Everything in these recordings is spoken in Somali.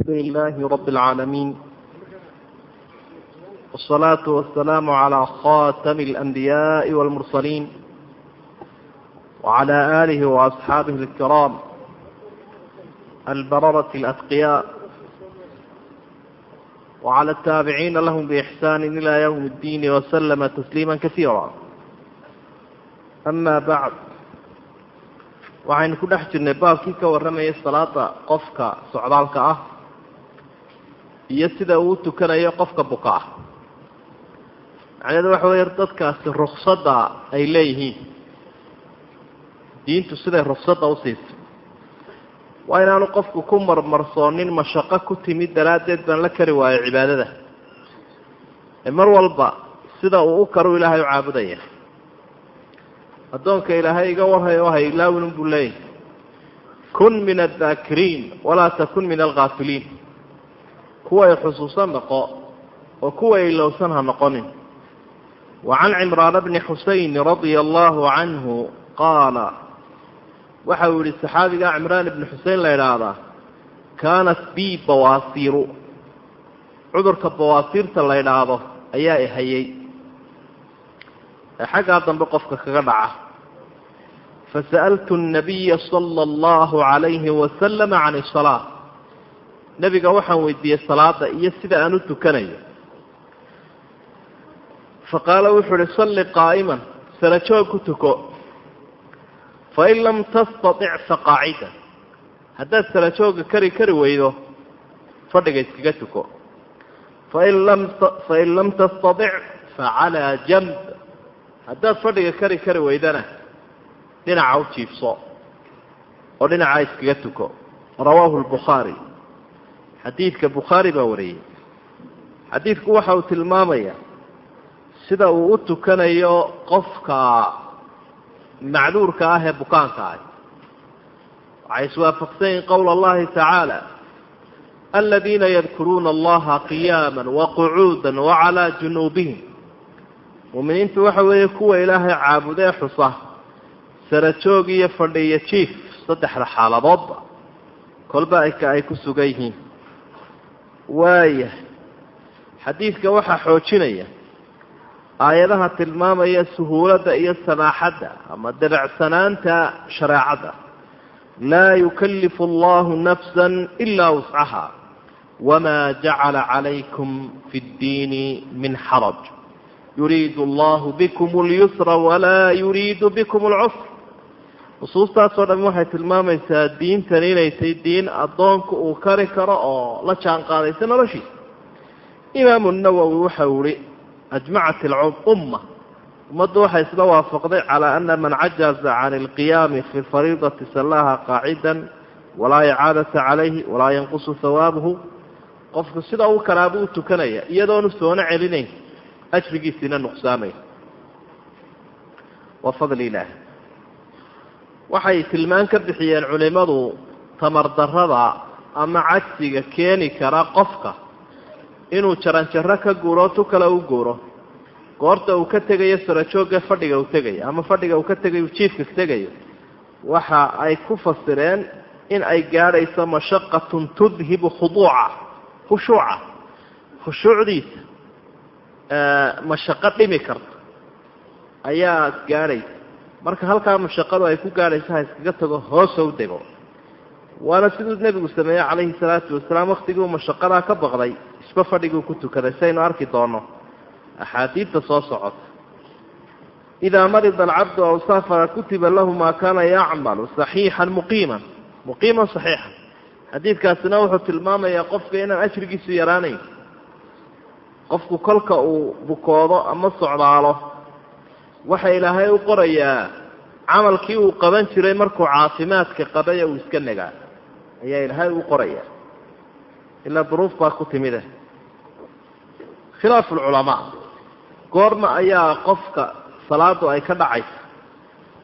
الحمد لله رب العالمين والصلاة والسلام على خاتم الأنبياء والمرسلين وعلى آله وأصحابه الكرام البررة الأتقياء وعلى التابعين لهم بإحسان إلى يوم الدين وسلم تسليما كثيرا أما بعد waxaynu ku dhex jirnay baabkii ka warramayay salaada qofka socdaalka ah iyo sida uu tukanayo qofka buka ah macnaheedu waxa weeye dadkaasi ruksadda ay leeyihiin. Diintu siday ruksadda u siisay. Waa inaanu qofku ku marmarsoonin mashaqo ku timid daraaddeed baan la kari waayo cibaadada. Ee mar walba sida uu u karu ilaahay u caabudaya. Addoonka ilaahay iga warhayo ha ilaawin buu leeyahy kun min addaakiriin walaa takun min alkhaafiliin kuway xusuusan noqo oo kuway ilowsan ha noqonin. Wa can cimraana bni xuseyn radia allahu canhu qaala waxa uu yihi saxaabiga cimraan ibni xusein la idhaahdaa kaanat bi bawaasiiru. Cudurka bawaasiirta la idhaahdo ayaa ihayay ee xaggaa dambe qofka kaga dhaca. Fasa'altu الnabiya sala allahu calayhi wasalama can isalaa nebiga waxaan weydiiyey salaada iyo sida aan u tukanayo. Faqaala wuxuu uhi salli qaa'iman sarajoog ku tuko. Fain lam tastatic faqaacida haddaad sarajooga kari kari weydo fadhiga iskaga tuko. Fain lam fain lam tastatic facalaa jamb. Haddaad fadhiga kari kari weydana dhinaca u jiifso oo dhinaca iskaga tuko. Rawaahu lbukhaari xadiidka bukhaari baa wariyey. Xadiidku waxa uu tilmaamaya sida uu u tukanayo qofka macduurka ah ee bukaanka ah. Waxay iswaafaqsan yihiin qowla allahi tacaala aladiina yadkuruuna allaha qiyaama waqucuuda wacalaa junuubihim. Muuminiintu waxa weeye kuwa ilaahay caabudee xusa sarajoog iyo fadhiyo jiif saddexda xaaladoodba kolba ka ay ku sugan yihiin waaya. Xadiidka waxaa xoojinaya aayadaha tilmaamaya suhuuladda iyo samaaxadda ama dabecsanaanta shareecadda laa yukallifu allahu nafsa ilaa wuscaha wamaa jacala calaykum fi ddiini min xaraj yuriidu allahu bikum اlyusra walaa yuriidu bikum اlcusr nusuustaasoo dham waxay tilmaamaysaa diintani inay tahay diin addoonku uu kari karo oo la jaan qaadaysa noloshiisa imaamu nawowi waxa uu ihi ajmacat umma ummaddu waxay isla waafaqday calaa ana man cajaza can alqiyaami fi fariidati sallaha qaacidan walaa icaadata calayhi walaa yanqusu hawaabuhu qofku sida uu kalaabuu tukanaya iyadoonu soono celinayn ajrigiisiina nuqsaamay. Waa fadli ilaahi waxay tilmaan ka bixiyeen culimmadu tamardarrada ama cajsiga keeni kara qofka. Inuu jaranjaro ka guuro tu kale u guuro. Goorta uu ka tegayo sarajoogga fadhiga uu tegayo ama fadhiga uu ka tegayo jiifka tegayo. Waxa ay ku fasireen in ay gaadhayso mashaqatun tudhibu khuduuca khushuuca. Khushuucdiisa mashaqo dhimi karta ayaa gaadhaysa marka halkaa mashaqadu ay ku gaadhayso ha iskaga tago hoosa u dego waana siduu nebigu sameeyey calayhi salaatu wasalaam waktigii uu mashaqadaa ka baqday isba fadhiguu ku tukaday saynu arki doono. Axaadiidta soo socota. Idaa marida alcabdu aw safara kutiba lahu maa kaana yacmalu saxiixan muqiiman. Muqiiman saxiixan. Xadiidkaasina wuxuu tilmaamayaa qofka inaan ajrigiisu yaraanayn. Qofku kolka uu bukoodo ama socdaalo waxa ilaahay u qorayaa camalkii uu qaban jiray markuu caafimaadka qabay uu iska nagaa ayaa ilaahay u qorayaa. Ilaa duruuf baa ku timide khilaafu lculamaa goorma ayaa qofka salaadu ay ka dhacaysa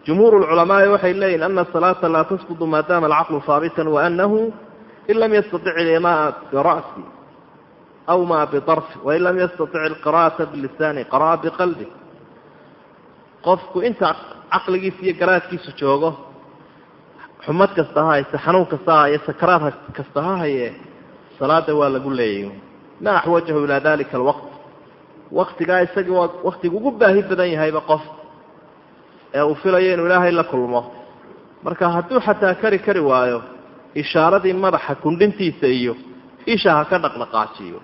jumhuur lculamaai waxay leeyihiin ana salaata laa tasqudu maadaama alcaqlu haabitan waanahu in lam yastatic ilimaa bira'si aw ma biarfi wain lam yastatic alqira'ata bilisaani qara'a biqalbi qofku inta caqligiisa iyo garaadkiisu joogo xumad kasta ha hayse xanuun kasta ha haye sakaraad kasta ha haye salaada waa lagu leeyay ma axwajahu ilaa dalika alwaqt. Waktigaa isagii waa waktigu ugu baahi badan yahayba qof ee uu filayo inuu ilaahay la kulmo. Marka hadduu xataa kari kari waayo ishaaradii madaxa kundhintiisa iyo isha ha ka dhaqdhaqaajiyo.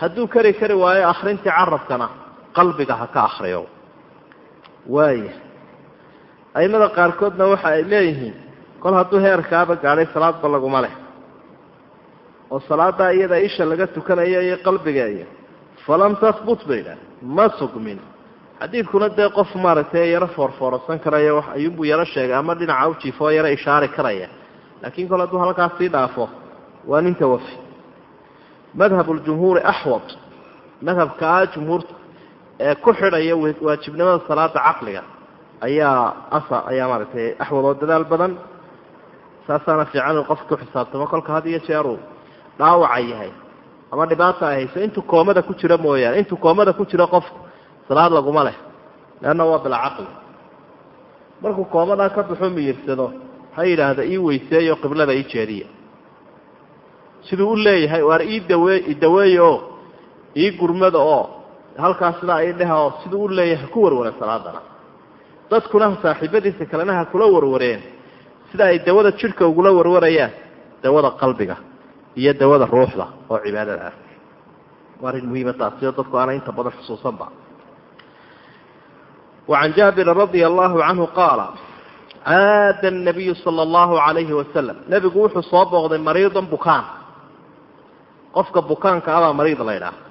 Hadduu kari kari waayo akhrintii carabkana qalbiga ha ka akhriyo waaya aimada qaarkoodna waxa ay leeyihiin kol hadduu heerkaaba gaadhay salaadba laguma leh. Oo salaaddaa iyada isha laga tukanayo iyo qalbiga iyo falam tahbut bay idhaah ma sugmin. Xadiidkuna dee qof maaragtay yaro foorfoorsan karaya ayuunbuu yaro sheegay ama dhinaca u jiifoo yaro ishaari karaya. Laakiin kol hadduu halkaas sii dhaafo waa nin tawafi madhab ljumhuuri axwad madhabkaa jumhuurta ee ku xidhaya waajibnimada salaada caqliga. Ayaa asa ayaa maaragtay axwad oo dadaal badan. Saasaana fiican inu qofka ku xisaabtamo kolka had iyo jeer uu dhaawaca yahay ama dhibaata ay hayso. Intuu koomada ku jiro mooyaane intuu koomada ku jiro qofku salaad laguma leh leanna waa bilaa caqli. Markuu koomadaa ka baxo miyirsado ha yidhaahda ii weyseeyo qiblada ii jeediya. Siduu u leeyahay waar ii dawe idaweeya oo ii gurmada oo halkaas sidaa ii dheha oo siduu u leeyahay ha ku warwara salaadana. Dadkuna saaxiibadiisa kalena kula warwareen. Sida ay dawada jidhka ugula warwarayaan dawada qalbiga iyo dawada ruuxda oo cibaadada ah. Waa arrin muhiima taas sido dadku aana inta badan xusuusanba. Wacan jaabirin radia allahu canhu qaala caada nabiyu sala allahu calayhi wasalam nebigu wuxuu soo booqday mariidan bukaan. Qofka bukaanka abaa mariid la ydhaah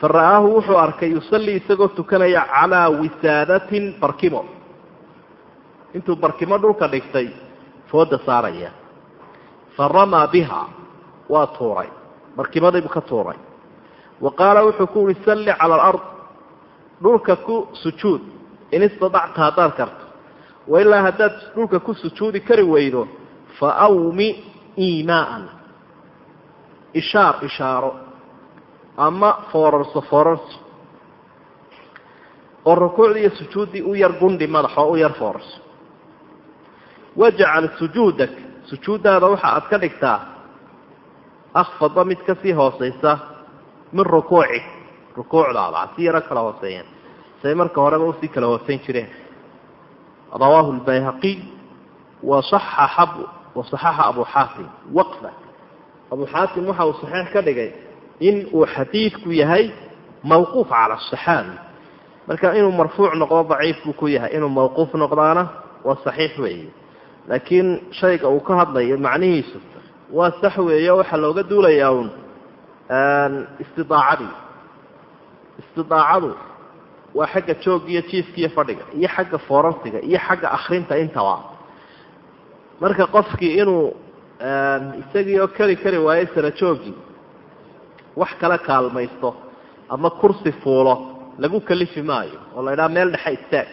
fa ra'aahu wuxuu arkay yusallii isagoo tukanaya calaa wisaadatin barkimo. Intuu barkimo dhulka dhigtay fooda saaraya. Fa ramaa biha waa tuuray. Barkimadiibuu ka tuuray. Wa qaala wuxuu ku uhi salli cala alard. Dhulka ku sujuud. In istadacta haddaad karto. Wailaa haddaad dhulka ku sujuudi kari weydo fa awmi iimaaan. Ishaar ishaaro ama foorarso foorarso oo rukuucdii iyo sujuuddii u yar gundhi madaxa u yar foorarso wajcal sujuudak. Sujuuddaada waxa aad ka dhigtaa akfada mid ka sii hoosaysa min rukuuci. Rukuucdaada si yaro kala hooseeyeen. Say marka horeba u sii kala hooseyn jireen. Rawaahu lbayhaqiy wasaxaxa wasaxaxa abu xaatim. Waqfa. Abu xaatim waxa uu saxiix ka dhigay in uu xadiidku yahay mawquuf cala asaxaabi marka inuu marfuuc noqdo daciif buu ku yahay. Inuu mawquuf noqdaana waa saxiix weeye. Laakiin shayga uu ka hadlayo macnihiisu waa sax weeye waxaa looga duulayaa un istidaacadii istidaacadu. Waa xagga joogga iyo jiifka iyo fadhiga iyo xagga foorarsiga iyo xagga akrinta intaba marka qofkii inuu isagii oo kari kari waayo sala joogii wax kala kaalmaysto ama kursi fuulo lagu kalifi maayo oo la idhaha meel dhexe istaag.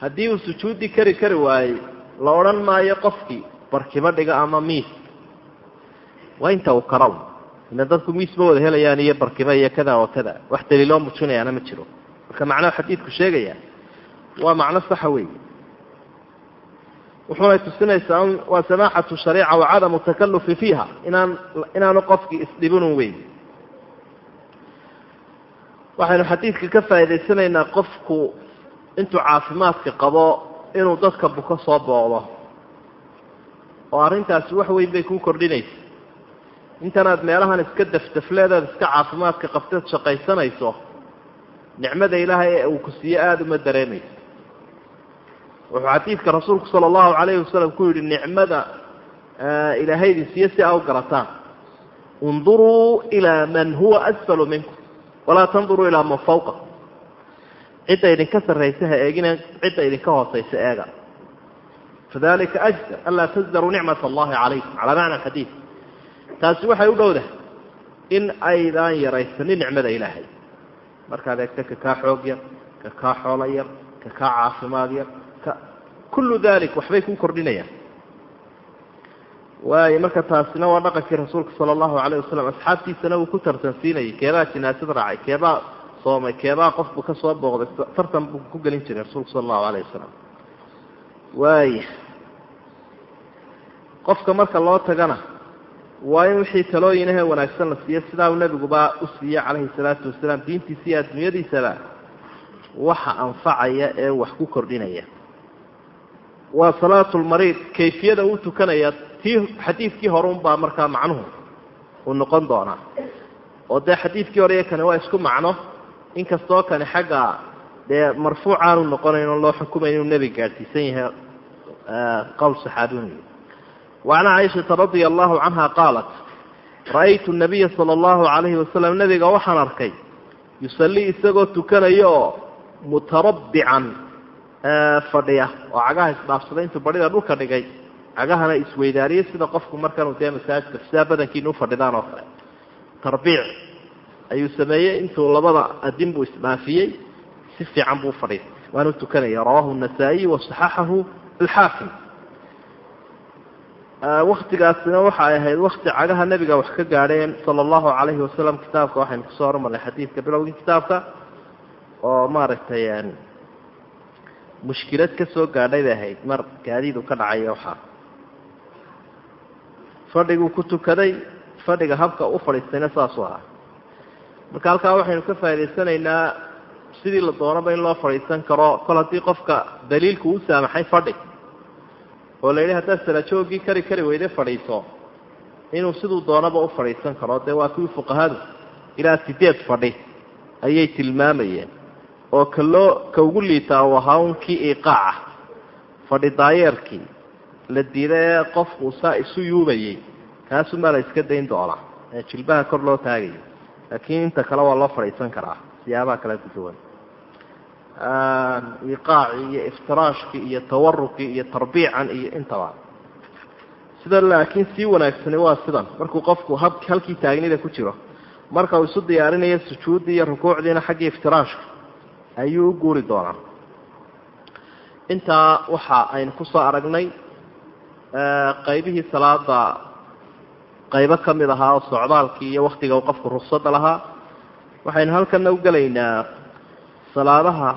Haddii uu sujuuddii kari kari waayey la odhan maayo qofkii barkimo dhiga ama miis. Waa inta uu karaw ila dadku miis ma wada helayaan iyo barkimo iyo kada oo kada wax daliiloo mujinayaana ma jiro. Marka macnaha xadiidku sheegaya waa macno saxa weey wuxuunay tusinaysaa waa samaaxatu shariica wa cadamu takalufi fiiha inaan inaanu qofkii isdhibinun weyn. Waxaynu xadiidka ka faa'idaysanaynaa qofku intuu caafimaadka qabo inuu dadka buko soo booqdo. Oo arrintaasi wax weyn bay kuu kordhinaysa intanaad meelahan iska dafdafleedaad iska caafimaadka qabteed shaqaysanayso nicmada ilaahay ee uu ku siiye aada uma dareemayso wuxuu xadiidka rasuulku sala allahu calayhi wasalam ku yidhi nicmada ilaahaydi siiye si aa u garataan. Unduruu ilaa man huwa asfalu minkum. Walaa tanduruu ilaa man fawqa. Cidda idinka sarraysa ha eegina cidda idinka hoosaysa eega. Fadalika ajda anlaa tasdaruu nicmat allahi calaykum calaa macna xadiid. Taasi waxay u dhowdahay in aydaan yaraysanin nicmada ilaahay. Markaad eegta ka xoog yar ka kaa yar ka caafimaad yar kullu dalik waxbay ku kordhinayaan waayo marka taasina waa dhaqankii rasuulka sala allahu calayh wasalam asxaabtiisana uu ku tartansiinayay keebaa jinaasad raacay keebaa soomay keebaa qofbu ka soo booqday tartan buu ku gelin jiray rasuulku sala allahu calayh wasalam waaya qofka marka loo tagana waa in wixii talooyinahee wanaagsan la siiyo sidaa uu nebiguba u siiyey calayhi salaatu wasalaam diintiisa iyo adduunyadiisaba waxa anfacaya ee wax ku kordhinaya waa salaatulmariid kayfiyada uu tukanaya tii xadiidkii hore unbaa markaa macnuhu uu noqon doonaa. Oo dee xadiidkii hore iyo kani waa isku macno inkastoo kani xagga dee marfuuc aanu noqonayn oo loo xukumayn inuu nebi gaadhsiisan yahay qowl saxaabinu wacan caaishata radia allahu canha qaalat ra'aytu nabiya sala allahu calayhi wasalam nebiga waxaan arkay yusallii isagoo tukanaya oo mutarabbican fadhiya. Oo cagaha isdhaafsaday intuu badhida dhulka dhigay. Cagahana isweydaariyay sida qofku markanuu dee masaajidka sidaa badankiina ufadhidaan oo kale. Tarbiic ayuu sameeyey intuu labada adin buu isdhaafiyey. Si fiican buu ufadhiya waanu tukanaya. Rawaahu nasaa-iy wasaxaxahu alxaakim. Waktigaasina waxay ahayd wakti cagaha nebiga wax ka gaadheen. Sala allahu calayhi wasalam kitaabka waxaynu ku soo hormarnay xadiidka bilowgii kitaabka. Oo maaragtay mushkilad ka soo gaadhay bay ahayd mar gaadiidu ka dhacay waxaa fadhiguu ku tukaday fadhiga habka u fadhiistayna saasuu ahaa. Marka halkaa waxaynu ka faa'idaysanaynaa sidii la doonaba in loo fadhiisan karo kol haddii qofka daliilku u saamaxay fadhi oo la yidhi haddaad salajooggii kari kari weyde fadhiiso inuu siduu doonaba u fadhiisan karo dee waa kuwii fuqahadu ilaa sideed fadhi ayay tilmaamayeen oo ka loo ka ugu liitaa uu ahaa unkii iqaaca fadhi daayeerkii. La diiday ee qofku saa isu yuubayey kaasumaa la iska dayn doonaa ee jilbaha kor loo taagayo. Laakiin inta kale waa loo fadhiisan karaa siyaabaha kale ku duwan iqaacii iyo iftiraashkii iyo tawarukii iyo tarbiican iyo intaba. Sida laakiin sii wanaagsani waa sidan. Markuu qofku halkii taagnida ku jiro marka uu isu diyaarinayo sujuuddii iyo rukuucdiina xaggii iftiraashka ayuu u guuri doonaa. Intaa waxa aynu ku soo aragnay qaybihii salaada qaybo ka mid ahaa oo socdaalkii iyo waktiga uu qofku ruksada lahaa waxaynu halkana u gelaynaa salaadaha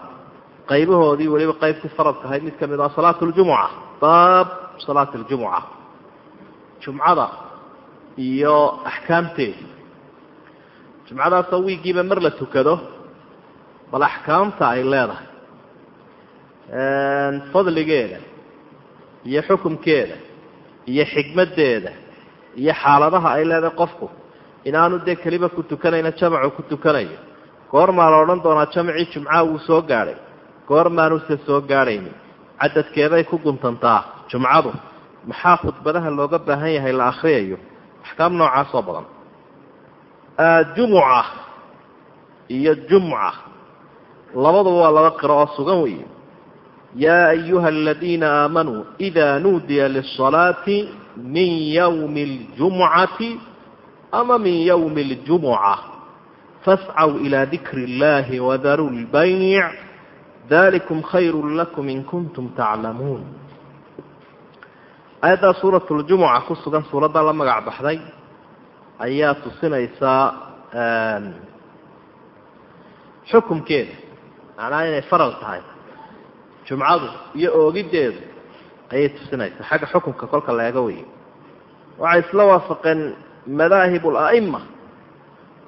qaybahoodii weliba qaybtii faradka ahayd mid ka mid ah salaat ljumuca baab salaat ljumuca jumcada iyo axkaamteedi jumcadaasoo wiigiiba mar la tukado bal axkaamta ay leedahay. Fadligeeda iyo xukumkeeda iyo xikmaddeeda iyo xaaladaha ay leedahay qofku inaanu dee keliba ku tukanayna jamacu ku tukanayo. Goormaa la odhan doonaa jamacii jumcaha wuu soo gaadhay. Goormaanuse soo gaadhaynin. Cadadkeeday ku guntantaa jumcadu. Maxaa khudbadaha looga baahan yahay la akhriyayo? Axkaam noocaasoo badan. Jumuca iyo jumca labaduba waa laba qiro oo sugan weeye yaa ayuha aladiina aamanuu ida nuudiya lisalaati min ywmi اljumucati ama min ywmi اljumuca fascaw ilaa dikri اllahi wadaruu lbayc dalikum khayru lakum in kuntum taclamuun aayaddaa suurat ljumuca ku sugan suuradda la magac baxday ayaa tusinaysaa xukumkeeda macnaha inay faral tahay. Jumcadu iyo oogiddeedu ayay tusinaysaa. Xagga xukumka kolka la weye waxay isla waafaqeen madaahib ala'ima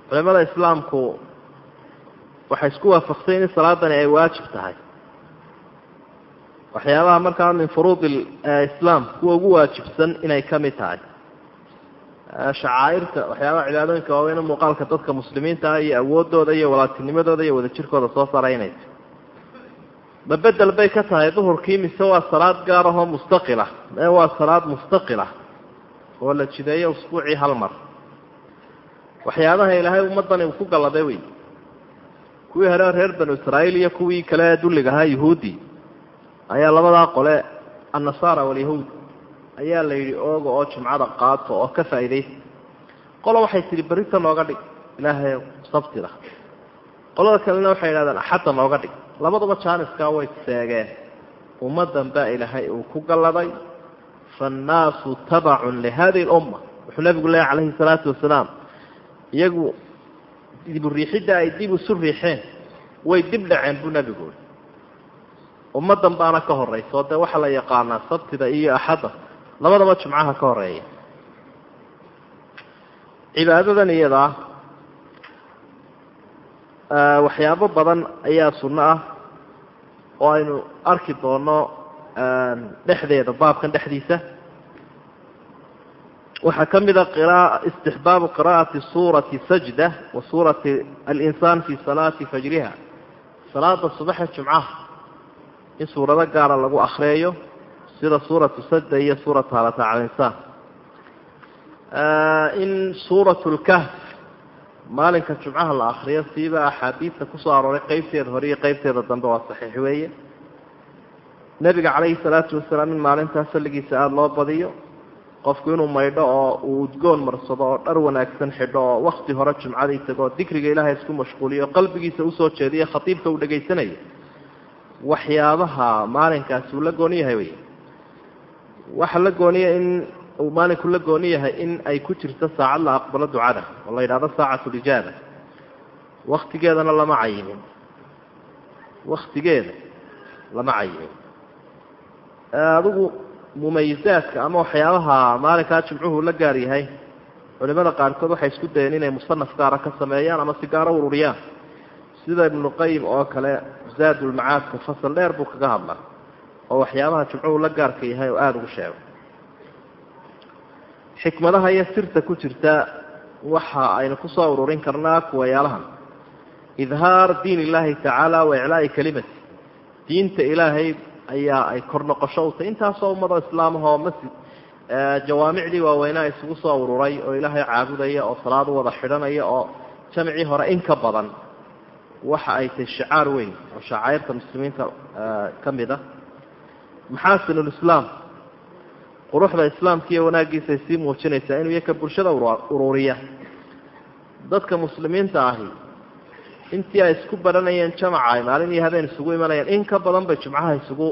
culimada islaamku waxay isku waafaqsay in salaadani ay waajib tahay. Waxyaabaha markaa min furuud islaam kuwa ugu waajibsan inay ka mid tahay shacaa'irta waxyaabaha cibaadooyinka waaweyn muuqaalka dadka muslimiinta ah iyo awoodooda iyo walaatinimadooda iyo wadajirkooda soo saraynaysa ma bedel bay ka tahay duhurkii mise waa salaad gaar ahoo mustaqila? Mee waa salaad mustaqila oo la jideeyo usbuucii hal mar. Waxyaabaha ilaahay ummadani uu ku galladay wey kuwii hore reer banu israa'iil iyo kuwii kale dulliga ahaa yuhuudi ayaa labadaa qole annasaara walyahuud ayaa la yidhi ooga oo jumcada qaato oo ka faa'iidaysa qola waxay tidhi berrita nooga dhig ilaahay sabtida qolada kalena waxay yidhahdeen axadda nooga dhig. Labadaba jaaniskaa way seegeen. Ummaddan baa ilaahay uu ku galladay. Faannaasu tabacun lihadihi lumma. Wuxuu nabigu leeyahy calayhi salaatu wasalaam iyagu dibu riixidda ay dib isu riixeen way dib dhaceen buu nebigu ui ummaddan baana ka horaysa oo dee waxaa la yaqaanaa sabtida iyo axadda labadaba jumcaha ka horreeya. Cibaadadan iyada ah waxyaabo badan ayaa sunno ah oo aynu arki doono dhexdeeda baabkan dhexdiisa. Waxaa ka mida istixbaabu qira'ati suurati sajda wa suurati alinsaan fi salaati fajriha. Salaada subaxe jumcaha in suurado gaara lagu akriyayo sida suuratu sajda iyo suuratu halata cala insaan in suuratu lkahf maalinka jumcaha la akriyo siiba axaadiidta ku soo arooray qeybteeda hore iyo qeybteeda dambe waa saxiix weeye. Nebiga calayhi salaatu wasalaam in maalintaas salligiisa aada loo badiyo qofku inuu maydho oo uu udgoon marsado oo dhar wanaagsan xidho oo wakti hore jumcadii tago dikriga ilaahay isku mashquuliyo qalbigiisa u soo jeediyo khatiibka uu dhagaysanayo waxyaabaha maalinkaasi uu la gooni yahay wey waxa la gooniya in uu maalinku la gooni yahay in ay ku jirto saacad la aqbalo ducada. Oo la yidhahdo saacatu lijaaba waktigeedana lama cayimin. Waktigeeda lama cayimin. Adigu mumayizaadka ama waxyaabaha maalinkaa jimcuhu la gaar yahay culimada qaarkood waxay isku dayeen inay musanaf gaara ka sameeyaan ama si gaara ururiyaan. Sida ibnuqayim oo kale zaadulmacaadka fasal dheer buu kaga hadla oo waxyaabaha jimcuhu la gaarka yahay oo aada ugu sheego. Xikmadaha iyo sirta ku jirta waxa aynu ku soo ururin karnaa kuwayaalahan. Idhaar diin illaahi tacaala wa iclaa'i kelimati diinta ilaahay ayaa ay kor noqosho utay intaasoo ummado islaamahoo masjid jawaamicdii waaweynaa isugu soo ururay oo ilaahay caabudaya oo salaad u wada xidhanaya oo jamcii hore in ka badan waxa ay tahay shicaar weyn oo shacairta muslimiinta ka mid a maxaasinulislaam quruxda islaamka iyo wanaaggiisa ay sii muujinaysaa inuu yaka bulshada ururiya. Dadka muslimiinta ahi intii ay isku baranayeen jamaca ay maalin iyo habeen isugu imanayaan in ka badan bay jumcaha isugu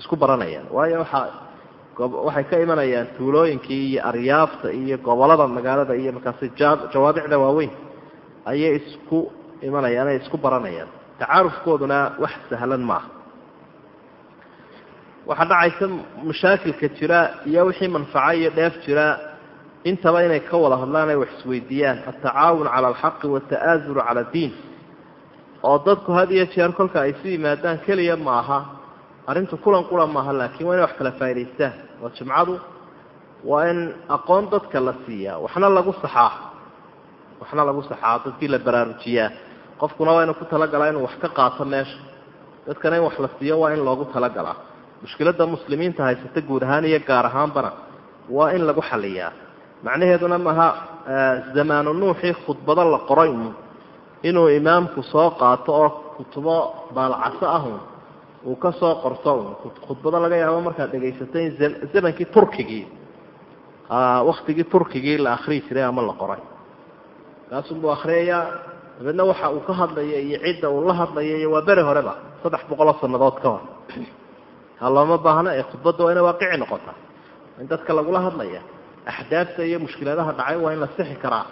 isku baranayaan. Waayo waxaa waxay ka imanayaan tuulooyinkii iyo aryaafta iyo gobollada magaalada iyo markaasi jawaabicda waaweyn ayay isku imanayaan ay isku baranayaan. Tacaarufkooduna wax sahlan maaha waxaa dhacaysa mashaakilka jira iyo wixii manfaco iyo dheef jira. Intaba inay ka wada hadlaan ay wax isweydiiyaan. Altacaawun cala alxaqi wataazuru cala addiin oo dadku had iyo jeer kolka ay su yimaadaan keliya maaha. Arrintu kulan qura maaha laakiin waa inay wax kala faa'idaystaan. Oo jimcadu waa in aqoon dadka la siiyaa waxna lagu saxaa. Waxna lagu saxaa. Dadkii la baraarujiyaa. Qofkuna waa inuu ku talagalaa inuu wax ka qaato meesha. Dadkana in wax la siiyo waa in loogu talagalaa mushkiladda muslimiinta haysata guud ahaan iyo gaar ahaanbana waa in lagu xaliyaa. Macnaheeduna maaha zamaanu nuuxii khudbado la qoray inuu imaamku soo qaato oo kutubo baalcaso ahun uu ka soo qorto khudbado laga yaabo markaad dhegaysato in zamankii turkigii. Waktigii turkigii la akriyi jiray ama la qoray. Kaasunbuu akriyayaa dabeedna waxa uu ka hadlaya iyo cidda uu la hadlaya iyo waa beri horeba saddex boqoloo sannadood ka hor ha looma baahna ee khudbadda waa inay waaqici noqotaa. In dadka lagula hadlaya axdaafta iyo mushkiladaha dhacay waa in la sixi karaa.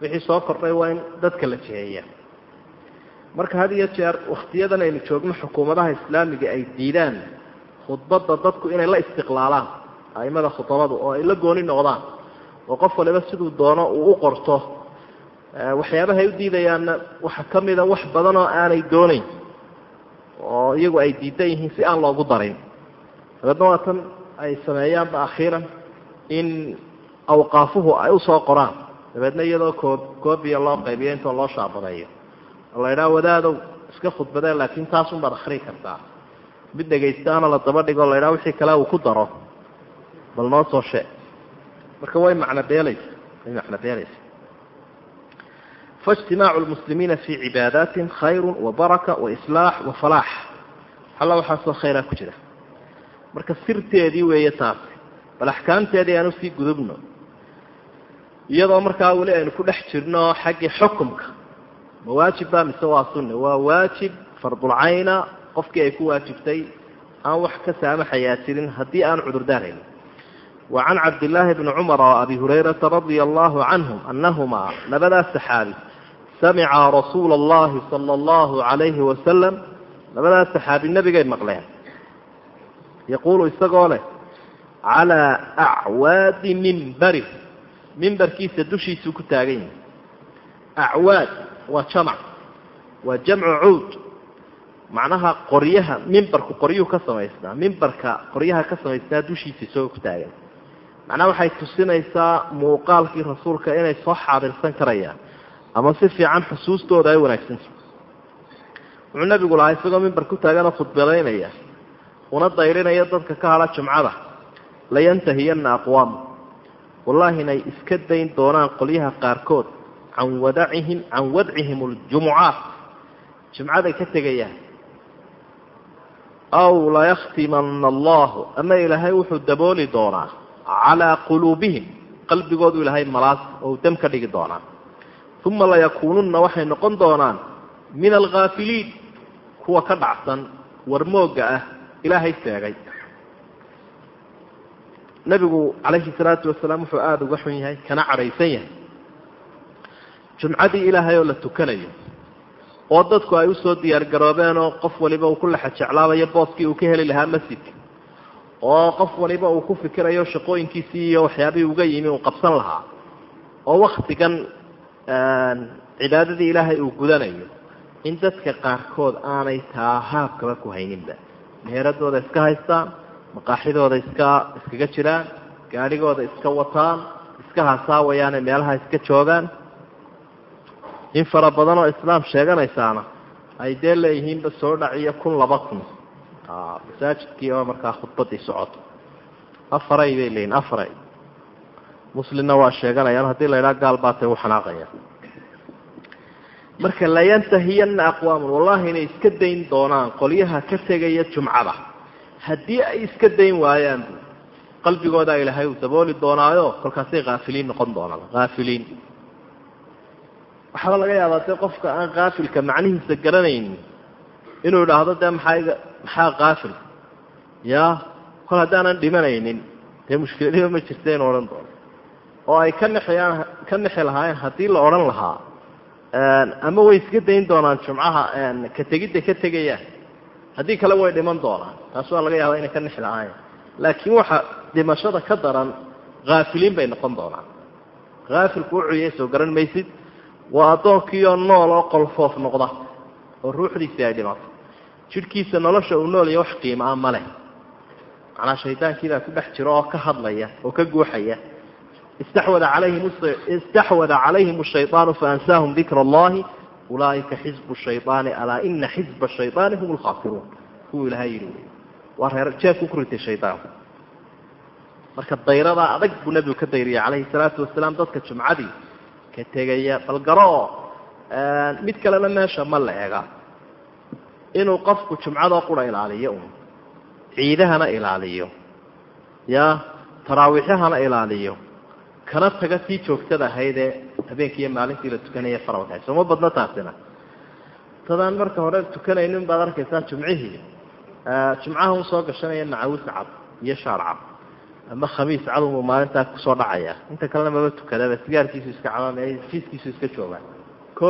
Wixii soo kordhay waa in dadka la jiheeya marka had iyo jeer wakhtiyadan aynu joogno xukuumadaha islaamiga ay diidaan khudbadda dadku inay la istiqlaalaan aimada khudabadu oo ay la gooni noqdaan oo qof waliba siduu doono uu u qorto waxyaabaha ay u diidayaanna waxaa ka mida wax badan oo aanay doonayn oo iyagu ay diidan yihiin si aan loogu darin dabeedna waa tan ay sameeyaanba akhiiran in awqaafuhu ay u soo qoraan. Dabeedna iyadoo koo koobiya loo qaybiyo intoo loo shaabadeeyo oo la idhaha wadaadow iska khudbadee laakiin taasun baad akrii kartaa. Mid dhegaystaana la daba dhigo la idhaha wixii kale uu ku daro. Bal noo soo sheeg marka way macno beelaysa way macno beelaysa. Faijtimaacu lmuslimiina fii cibaadaatin khayru wabaraka waislaax wafalaax alla waxaasoo khayraa ku jira marka sirteedii weeye taasi bal axkaamteedii aan u sii gudubno. Iyadoo markaa weli aynu ku dhex jirno xaggii xukumka ma waajib ba mise waa sunne? Waa waajib fardulcayna qofkii ay ku waajibtay aan wax ka saamaxayaa jirin haddii aan cudurdaarayn wa cabdillaahi bni cumar o abi hurayrata radia allahu canhum annahumaa labadaas saxaabi samica rasuula allahi sala allahu calayhi wasalam labadaas saxaabi nebigay maqleen yaquulu isagoo leh calaa acwaadi mimbari mimbarkiisa dushiisuu ku taagan yahay acwaad waa jamac waa jamcu cuud macnaha qoryaha mimbarku qoryuhu ka samaysnaa mimbarka qoryaha ka samaysnaa dushiisa isagoo ku taagan macnaha waxay tusinaysaa muuqaalkii rasuulka inay soo xaadirsan karayaan ama si fiican xusuustooda ay wanaagsantahy wuxuu nabigu lahaa isagoo mimbar ku taagan oo khudbadaynaya una dayrinaya dadka ka hadha jumcada. Layantahiyana aqwaamu wallaahi inay iska dayn doonaan qolyaha qaarkood. Can wadacihim can wadcihim aljumucaat jumcaday ka tegayaan aw layakhtimana allahu ama ilaahay wuxuu dabooli doonaa. Calaa quluubihim. Qalbigoodu ilaahay malaas oo dam ka dhigi doonaa. Uma layakuununna waxay noqon doonaan min alghaafiliin kuwa ka dhacsan warmoogga ah ilaahay seegay. Nebigu calayhi salaatu wasalaam wuxuu aada uga xun yahay kana cadhaysan yahay. Jumcadii ilaahay oo la tukanayo oo dadku ay u soo diyaargaroobeen oo qof waliba uu ku lexa jeclaabayo booskii uu ka heli lahaa masjidka oo qof waliba uu ku fikirayo shaqooyinkiisii iyo waxyaabihii uga yimi uu qabsan lahaa oo waktigan cibaadadii ilaahay uu gudanayo in dadka qaarkood aanay taahaabkaba ku hayninba meheradooda iska haystaan maqaaxidooda iska iskaga jiraan gaadhigooda iska wataan iska hasaawayaane meelaha iska joogaan. In fara badan oo islaam sheeganaysaana ay dee leeyihiinba soo dhaciyo kun laba kun. Masaajidkii oo markaa khudbadii socoto afaray bay leeyihiin afaray. Muslimna waa sheeganayaan haddii la idhaha gaal baatay u xanaaqaya marka layantahiyana aqwaamun wallahi inay iska dayn doonaan qolyaha ka tegaya jumcada. Haddii ay iska dayn waayaan bu qalbigooda ilaahay uu dabooli doonaayo kolkaasay haafiliin noqon doonaan haafiliin waxaaba laga yaabaa dee qofka aan kaafilka macnihiisa garanaynin inuu idhaahdo dee maxaa maxaa kaafil ya kol haddaanan dhimanaynin dee mushkiladiba ma jirta inu odhan doono oo ay ka nexiyaan ka nexi lahaayeen haddii la odhan lahaa ama way iska dayn doonaan jumcaha ka tegidda ka tegayaan haddii kale way dhiman doonaan. Taas waa laga yaabaa inay ka nexi lahaayeen. Laakiin waxa dhimashada ka daran haafiliin bay noqon doonaan. Haafilku wuxuu soo garan maysid. Waa addoonkiioo nool oo qolfoof noqda oo ruuxdiisii ay dhimato jidhkiisa nolosha uu noolya wax qiimaa ma leh. Macnaa shaydaankiibaa ku dhex jiro oo ka hadlaya oo ka guuxaya istaxwada calayhim shayطaanu faansaahum dikra allahi ulaaika xizbu shayaani alaa ina xizba shayaani hum lkhaasiruun kuwuu ilahay yidhi wy waa reerjeefku ku ritay shayaanku marka dayradaa adag buu nebigu ka dayriyay calayhi salaatu wasalaam dadka jumcadii ka tegaya balgaro oo mid kalena meesha ma la ega inuu qofku jumcadoo qura ilaaliyo un ciidahana ilaaliyo ya taraawiixahana ilaaliyo kana taga tii joogtada ahaydee habeenkii iyo maalintii la tukanaya faralkahay sooma badno taasina. Tadaan marka hore tukanaynin baad arkaysaa jumcihii. Jumcaha u soo gashanaya macawis cad iyo shaar cad. Ama khamiis cadunbuu maalintaa ku soo dhacaya. Inta kalena maba tukadaba sigaarkiisu iska cabama fiiskiisu iska joogaan ko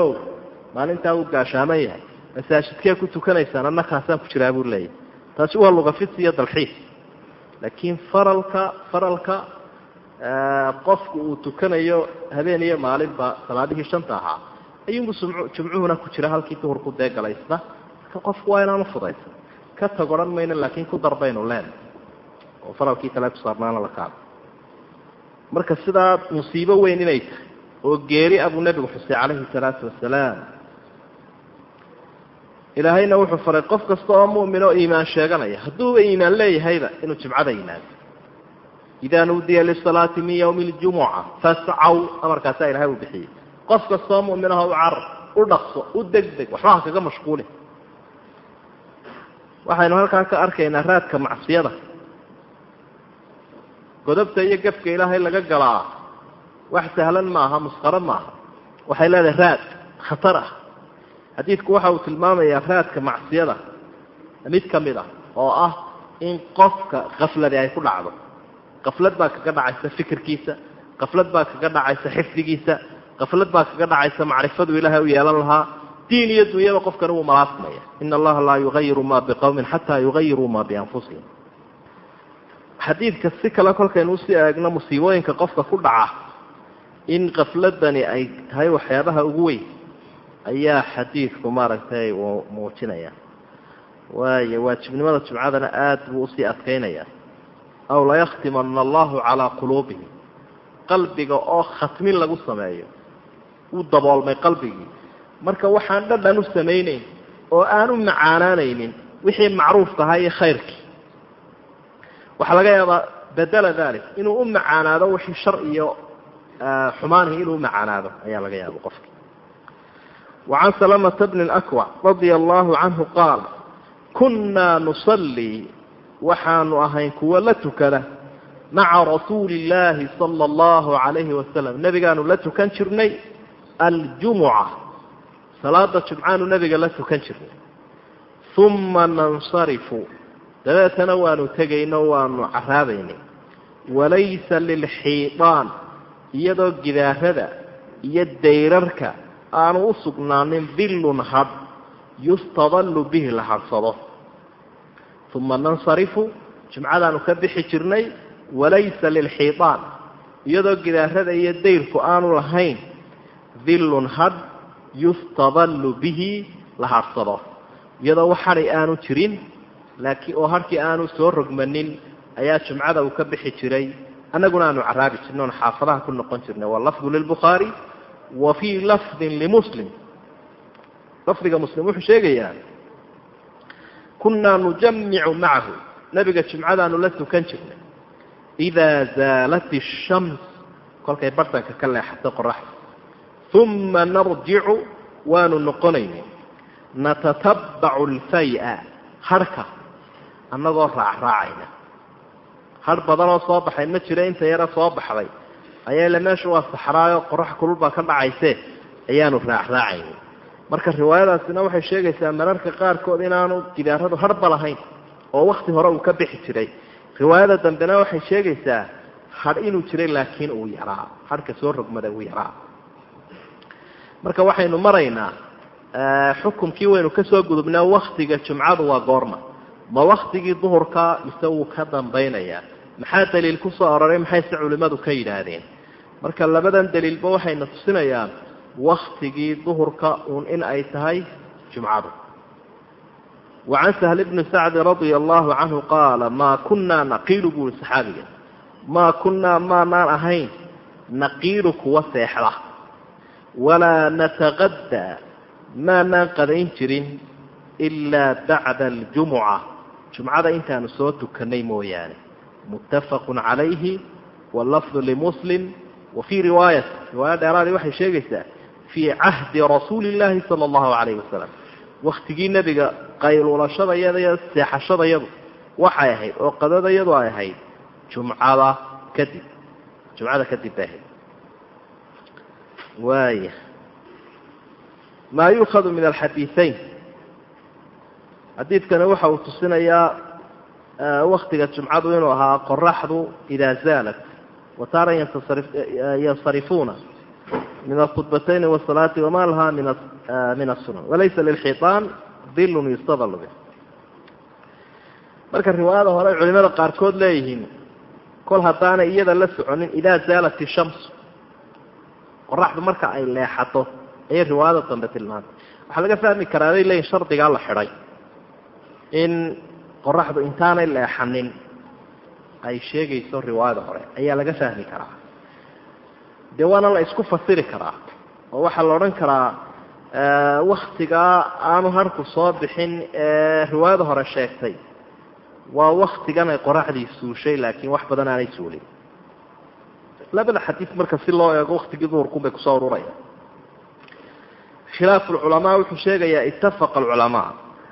maalintaa uu gaashaaman yahay masaajidkee ku tukanaysaan ana kaasaan ku jiraa buu leeyahy taasi waa lugafis iyo dalxiis. Laakiin faralka faralka qofku uu tukanayo habeen iyo maalinba salaadihii shanta ahaa ayuunbu jumcuhuna ku jira halkii duhurku dee galaysna marka qofku waa inaanu fudaysa ka tag odhan mayno laakiin ku darbaynu leen. Oo faralkii kale ku saarnaana la kaado. Marka sidaa musiibo weyn inay tahay oo geeri abuu nebigu xusay calayhi salaatu wasalaam ilaahayna wuxuu faray qof kasta oo mu'min oo iimaan sheeganaya hadduuba iimaan leeyahayba inuu jimcada yimaado idaa nuudiya lisalaati min yawmi ljumuca fascaw amarkaasaa ilahay uu bixiyey qof kastaoo mu'minaha u carar u dhaqso u degdeg waxba ha kaga mashquuli waxaynu halkaa ka arkaynaa raadka macsiyada godobta iyo gafka ilaahay laga galaa wax sahlan maaha muskaro maaha waxay leedahay raad khatar ah xadiidku waxa uu tilmaamayaa raadka macsiyada mid ka mid ah oo ah in qofka kafladi ay ku dhacdo kaflad baa kaga dhacaysa fikirkiisa kaflad baa kaga dhacaysa xifdigiisa kaflad baa kaga dhacaysa macrifadu ilaahay u yeelan lahaa. Diin iyo dunyaba qofkani wuu malaasmaya ina allaha laa yugayiru ma biqowmin xataa yugayiruu ma bianfusihim. Xadiidka si kale kolkaynu u sii eegno musiibooyinka qofka ku dhaca in kafladani ay tahay waxyaabaha ugu weyn ayaa xadiidku maaragtay uu muujinaya. Waayo waajibnimada jumcadana aada buu u sii adkaynaya aw layakhtimana allahu calaa quluubihim qalbiga oo khatmin lagu sameeyo uu daboolmay qalbigii marka waxaan dhadhan u samayneyn oo aan u macaanaanaynin wixii macruufka ahaa iyo khayrkii waxaa laga yaabaa bedela dalik inuu u macaanaado wixii shar iyo xumaanihi inuu u macaanaado ayaa laga yaaba qofki wacan salamata bni lakwac radia allahu canhu qaal kunnaa nusallii waxaanu ahayn kuwo la tukada maca rasuuli illaahi sala allahu calayhi wasalam. Nebigaanu la tukan jirnay aljumuca. Salaada jumcaanu nebiga la tukan jirnay. Uma nansarifu. Dabeetana waanu tegayno waanu caraabaynay walaysa lilxiidaan iyadoo gidaarada iyo dayrarka aanu u sugnaanin dillun hadh yustadallu bihi la hadhsado uma nansarifu jumcadaanu ka bixi jirnay walaysa lilxiidaan iyadoo gidaarada iyo dayrku aanu lahayn dillun hadh yustadallu bihi la hadhsado iyadoo wax hadhay aanu jirin laakiin oo hadhkii aanu soo rogmanin ayaa jumcada uu ka bixi jiray annaguna aanu caraabi jirnay oon xaafadaha ku noqon jirnay wallafdu lilbukhaari wa fii lafdin limuslim lafdiga muslim wuxuu sheegayaa kunnaa nujamicu macahu nebiga jumcadaanu la tukan jirnay. Idaa zaalat ishams kolkay bartanka ka leexatay qoraxda uma narjicu waanu noqonaynay alfay-a harhka annagoo raacraacayna. Har badanoo soo baxay ma jiro inta yara soo baxday. Ayaa ila meesha waa saxraayo qorax kulul baa ka dhacayse ayaanu raacraacayna marka riwaayadaasina waxay sheegaysaa mararka qaarkood inaanu gidaaradu harhba lahayn oo wakti hore uu ka bixi jiray. Riwaayada dambena waxay sheegaysaa hadh inuu jiray laakiin uu yaraa hadhka soo rogmada uu yaraa. Marka waxaynu maraynaa xukumkii waynu ka soo gudubnaa waktiga jumcadu waa goorma. Ma waktigii duhurka mise wuu ka dambaynayaa? Maxaa daliil ku soo aroray maxayse culimmadu ka yidhaahdeen? Marka labadan daliilba waxayna tusinayaan waktigii duhurka uun in ay tahay jumcadu. Wa can sahl bni sacdi radia allahu canhu qaala maa kunnaa naqiilu buuri saxaabiga maa kunnaa maanaan ahayn naqiilu kuwa seexda. Walaa nataqaddaa maanaan qadayn jirin ilaa bacda aljumuca. Jumcada intaanu soo tukannay mooyaane muttafaqun calayhi wallafdu limuslim wa fii riwaayat riwaaya dheeraadii waxay sheegaysaa fii cahdi rasuuli illaahi sala allahu calayhi wasalam waktigii nebiga qayluulashadayada iyo seexashadayadu waxay ahayd oo qadadayadu ay ahayd jumcada kadib jumcada kadib bay ahayd waaya maa yuukhadu min alxadiiayn xadiidkani waxa uu tusinayaa waktiga jumcadu inuu ahaa qoraxdu idaa zaalat wataara yansarifuuna min alkhudbatayn wasalaati wama lahaa min asunan walaysa lilxiiطaan dilun yustadalu bih marka riwaayada hore culimada qaarkood leeyihiin kol haddaanay iyada la soconin idaa zaalat ishams qoraxdu marka ay leexato ayay riwaayada dambe tilmaantay waxaa laga fahmi karaa bay leeyihiin shardigaa la xidhay in qoraxdu intaanay leexanin ay sheegayso riwaayada hore ayaa laga fahmi karaa dee waana la isku fasiri karaa oo waxaa la odhan karaa waktigaa aanu harku soo bixin ee riwaayada hore sheegtay. Waa waktigan ay qoraxdii suushay laakiin wax badan aanay suulin. Labada xadiis marka si loo eego waktigii duhurkun bay ku soo ururaya khilaafu lculamaa wuxuu sheegayaa itafaqa alculamaa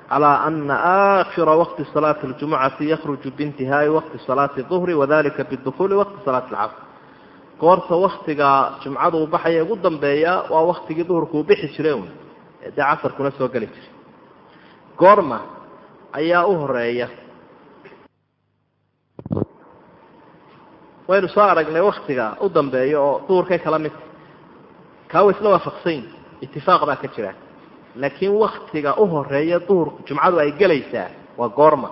calaa ana aakhira waqti salaati اljumucati yakhruju biintihaai waqti salaati duhri wadalika bidukuuli waqti salaati alcasr goorta waktiga jumcadu uu baxaya ugu dambeeya waa waktigii duhurku uu bixi jiray un ee dee casarkuna soo geli jiray. Goorma ayaa u horreeya waynu soo aragnay waktiga u dambeeya oo duhurkay kala midta kaa wa isla waafaqsayn itifaaq baa ka jira. Laakiin waktiga u horreeya duhur jumcadu ay gelaysaa waa goorma.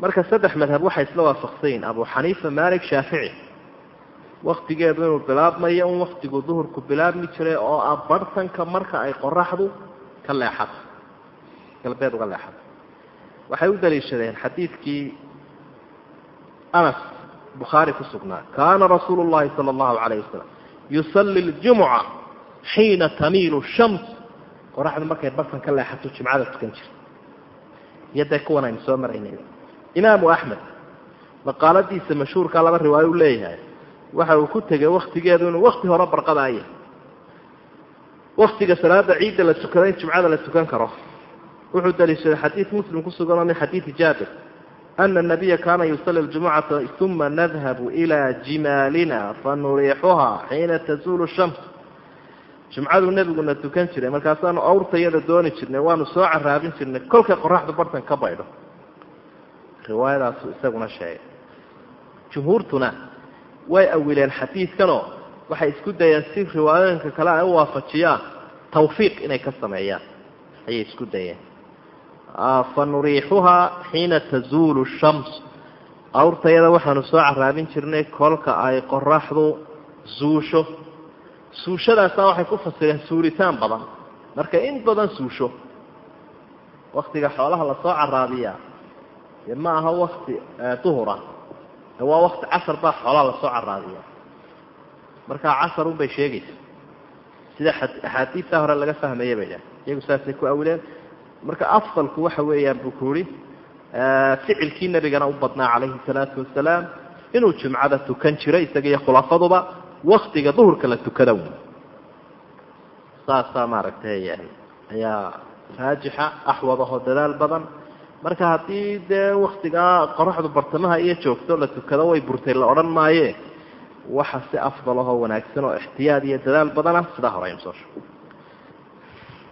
Marka saddex madhab waxay isla waafaqsayin abu xaniifa malik shaafici waktigeedu inuu bilaabmayo un waktigu duhurku bilaabmi jiray oo ah bartanka marka ay qoraxdu ka leexato galbeed uga leexato. Waxay u daliishadeen xadiidkii anas bukhaari ku sugnaa kaana rasuulu llahi sala allahu calayh wasalam yusalli ljumuca xiina tamiilu shams qoraxdu markay bartan ka leexato jimcada tukan jirta iyo kuwan aynu soo maraynay imaamu axmed maqaaladiisa mashhuurkaa laba riwaayo u leeyahay waxa uu ku tegay waktigeedu inuu wakti hore barqadaaya waktiga salaada ciidda la tukado in jumcada la tukan karo. Wuxuu daliishaday xadiid muslim ku suganoo min xadiidi jaabir. Ana nabiya kaana yusali ljumucata uma nadhabu ilaa jimaalina fanuriixuha xiina tazuulu shams jumcaduu nebiguna tukan jiray markaasaanu awrtayada dooni jirnay waanu soo caraabin jirnay kolkay qoraxdu bartan ka baydho. Riwaayadaasu isaguna sheegay. Jumhuurtuna way awileen xadiidkanoo waxay isku dayeen si riwaayooyinka kale ay u waafajiyaan. Tawfiiq inay ka sameeyaan. Ayay isku dayeen. Fa nuriixuhaa xiina tazuulu shams. Awrtayada waxaanu soo caraabin jirnay kolka ay qoraxdu zuusho suushadaasna waxay ku fasireen suuritaan badan. Marka in badan suusho. Waktiga xoolaha la soo caraabiyaa dee ma aha wakti duhura waa wakti casar baa xoolaha la soo caraabiya markaa casar un bay sheegaysa. Sida axaadiidtaa hore laga fahmaya bay dhah iyagu saasay ku awileen marka afdalku waxa weeyaan buu ku uhi ficilkii nebigana u badnaa calayhi salaatu wasalaam inuu jumcada tukan jiray isaga iyo khulafaduba waktiga duhurka la tukada wy saasaa maaragtay ayaa raajixa axwadahoo dadaal badan marka haddii dee waktigaa qoraxdu bartamaha iyo joogto la tukado way burtay la odhan maaye. Waxa si afdal ahoo wanaagsan oo ixtiyaad iyo dadaal badanah sidaa hore aynu soo sheeg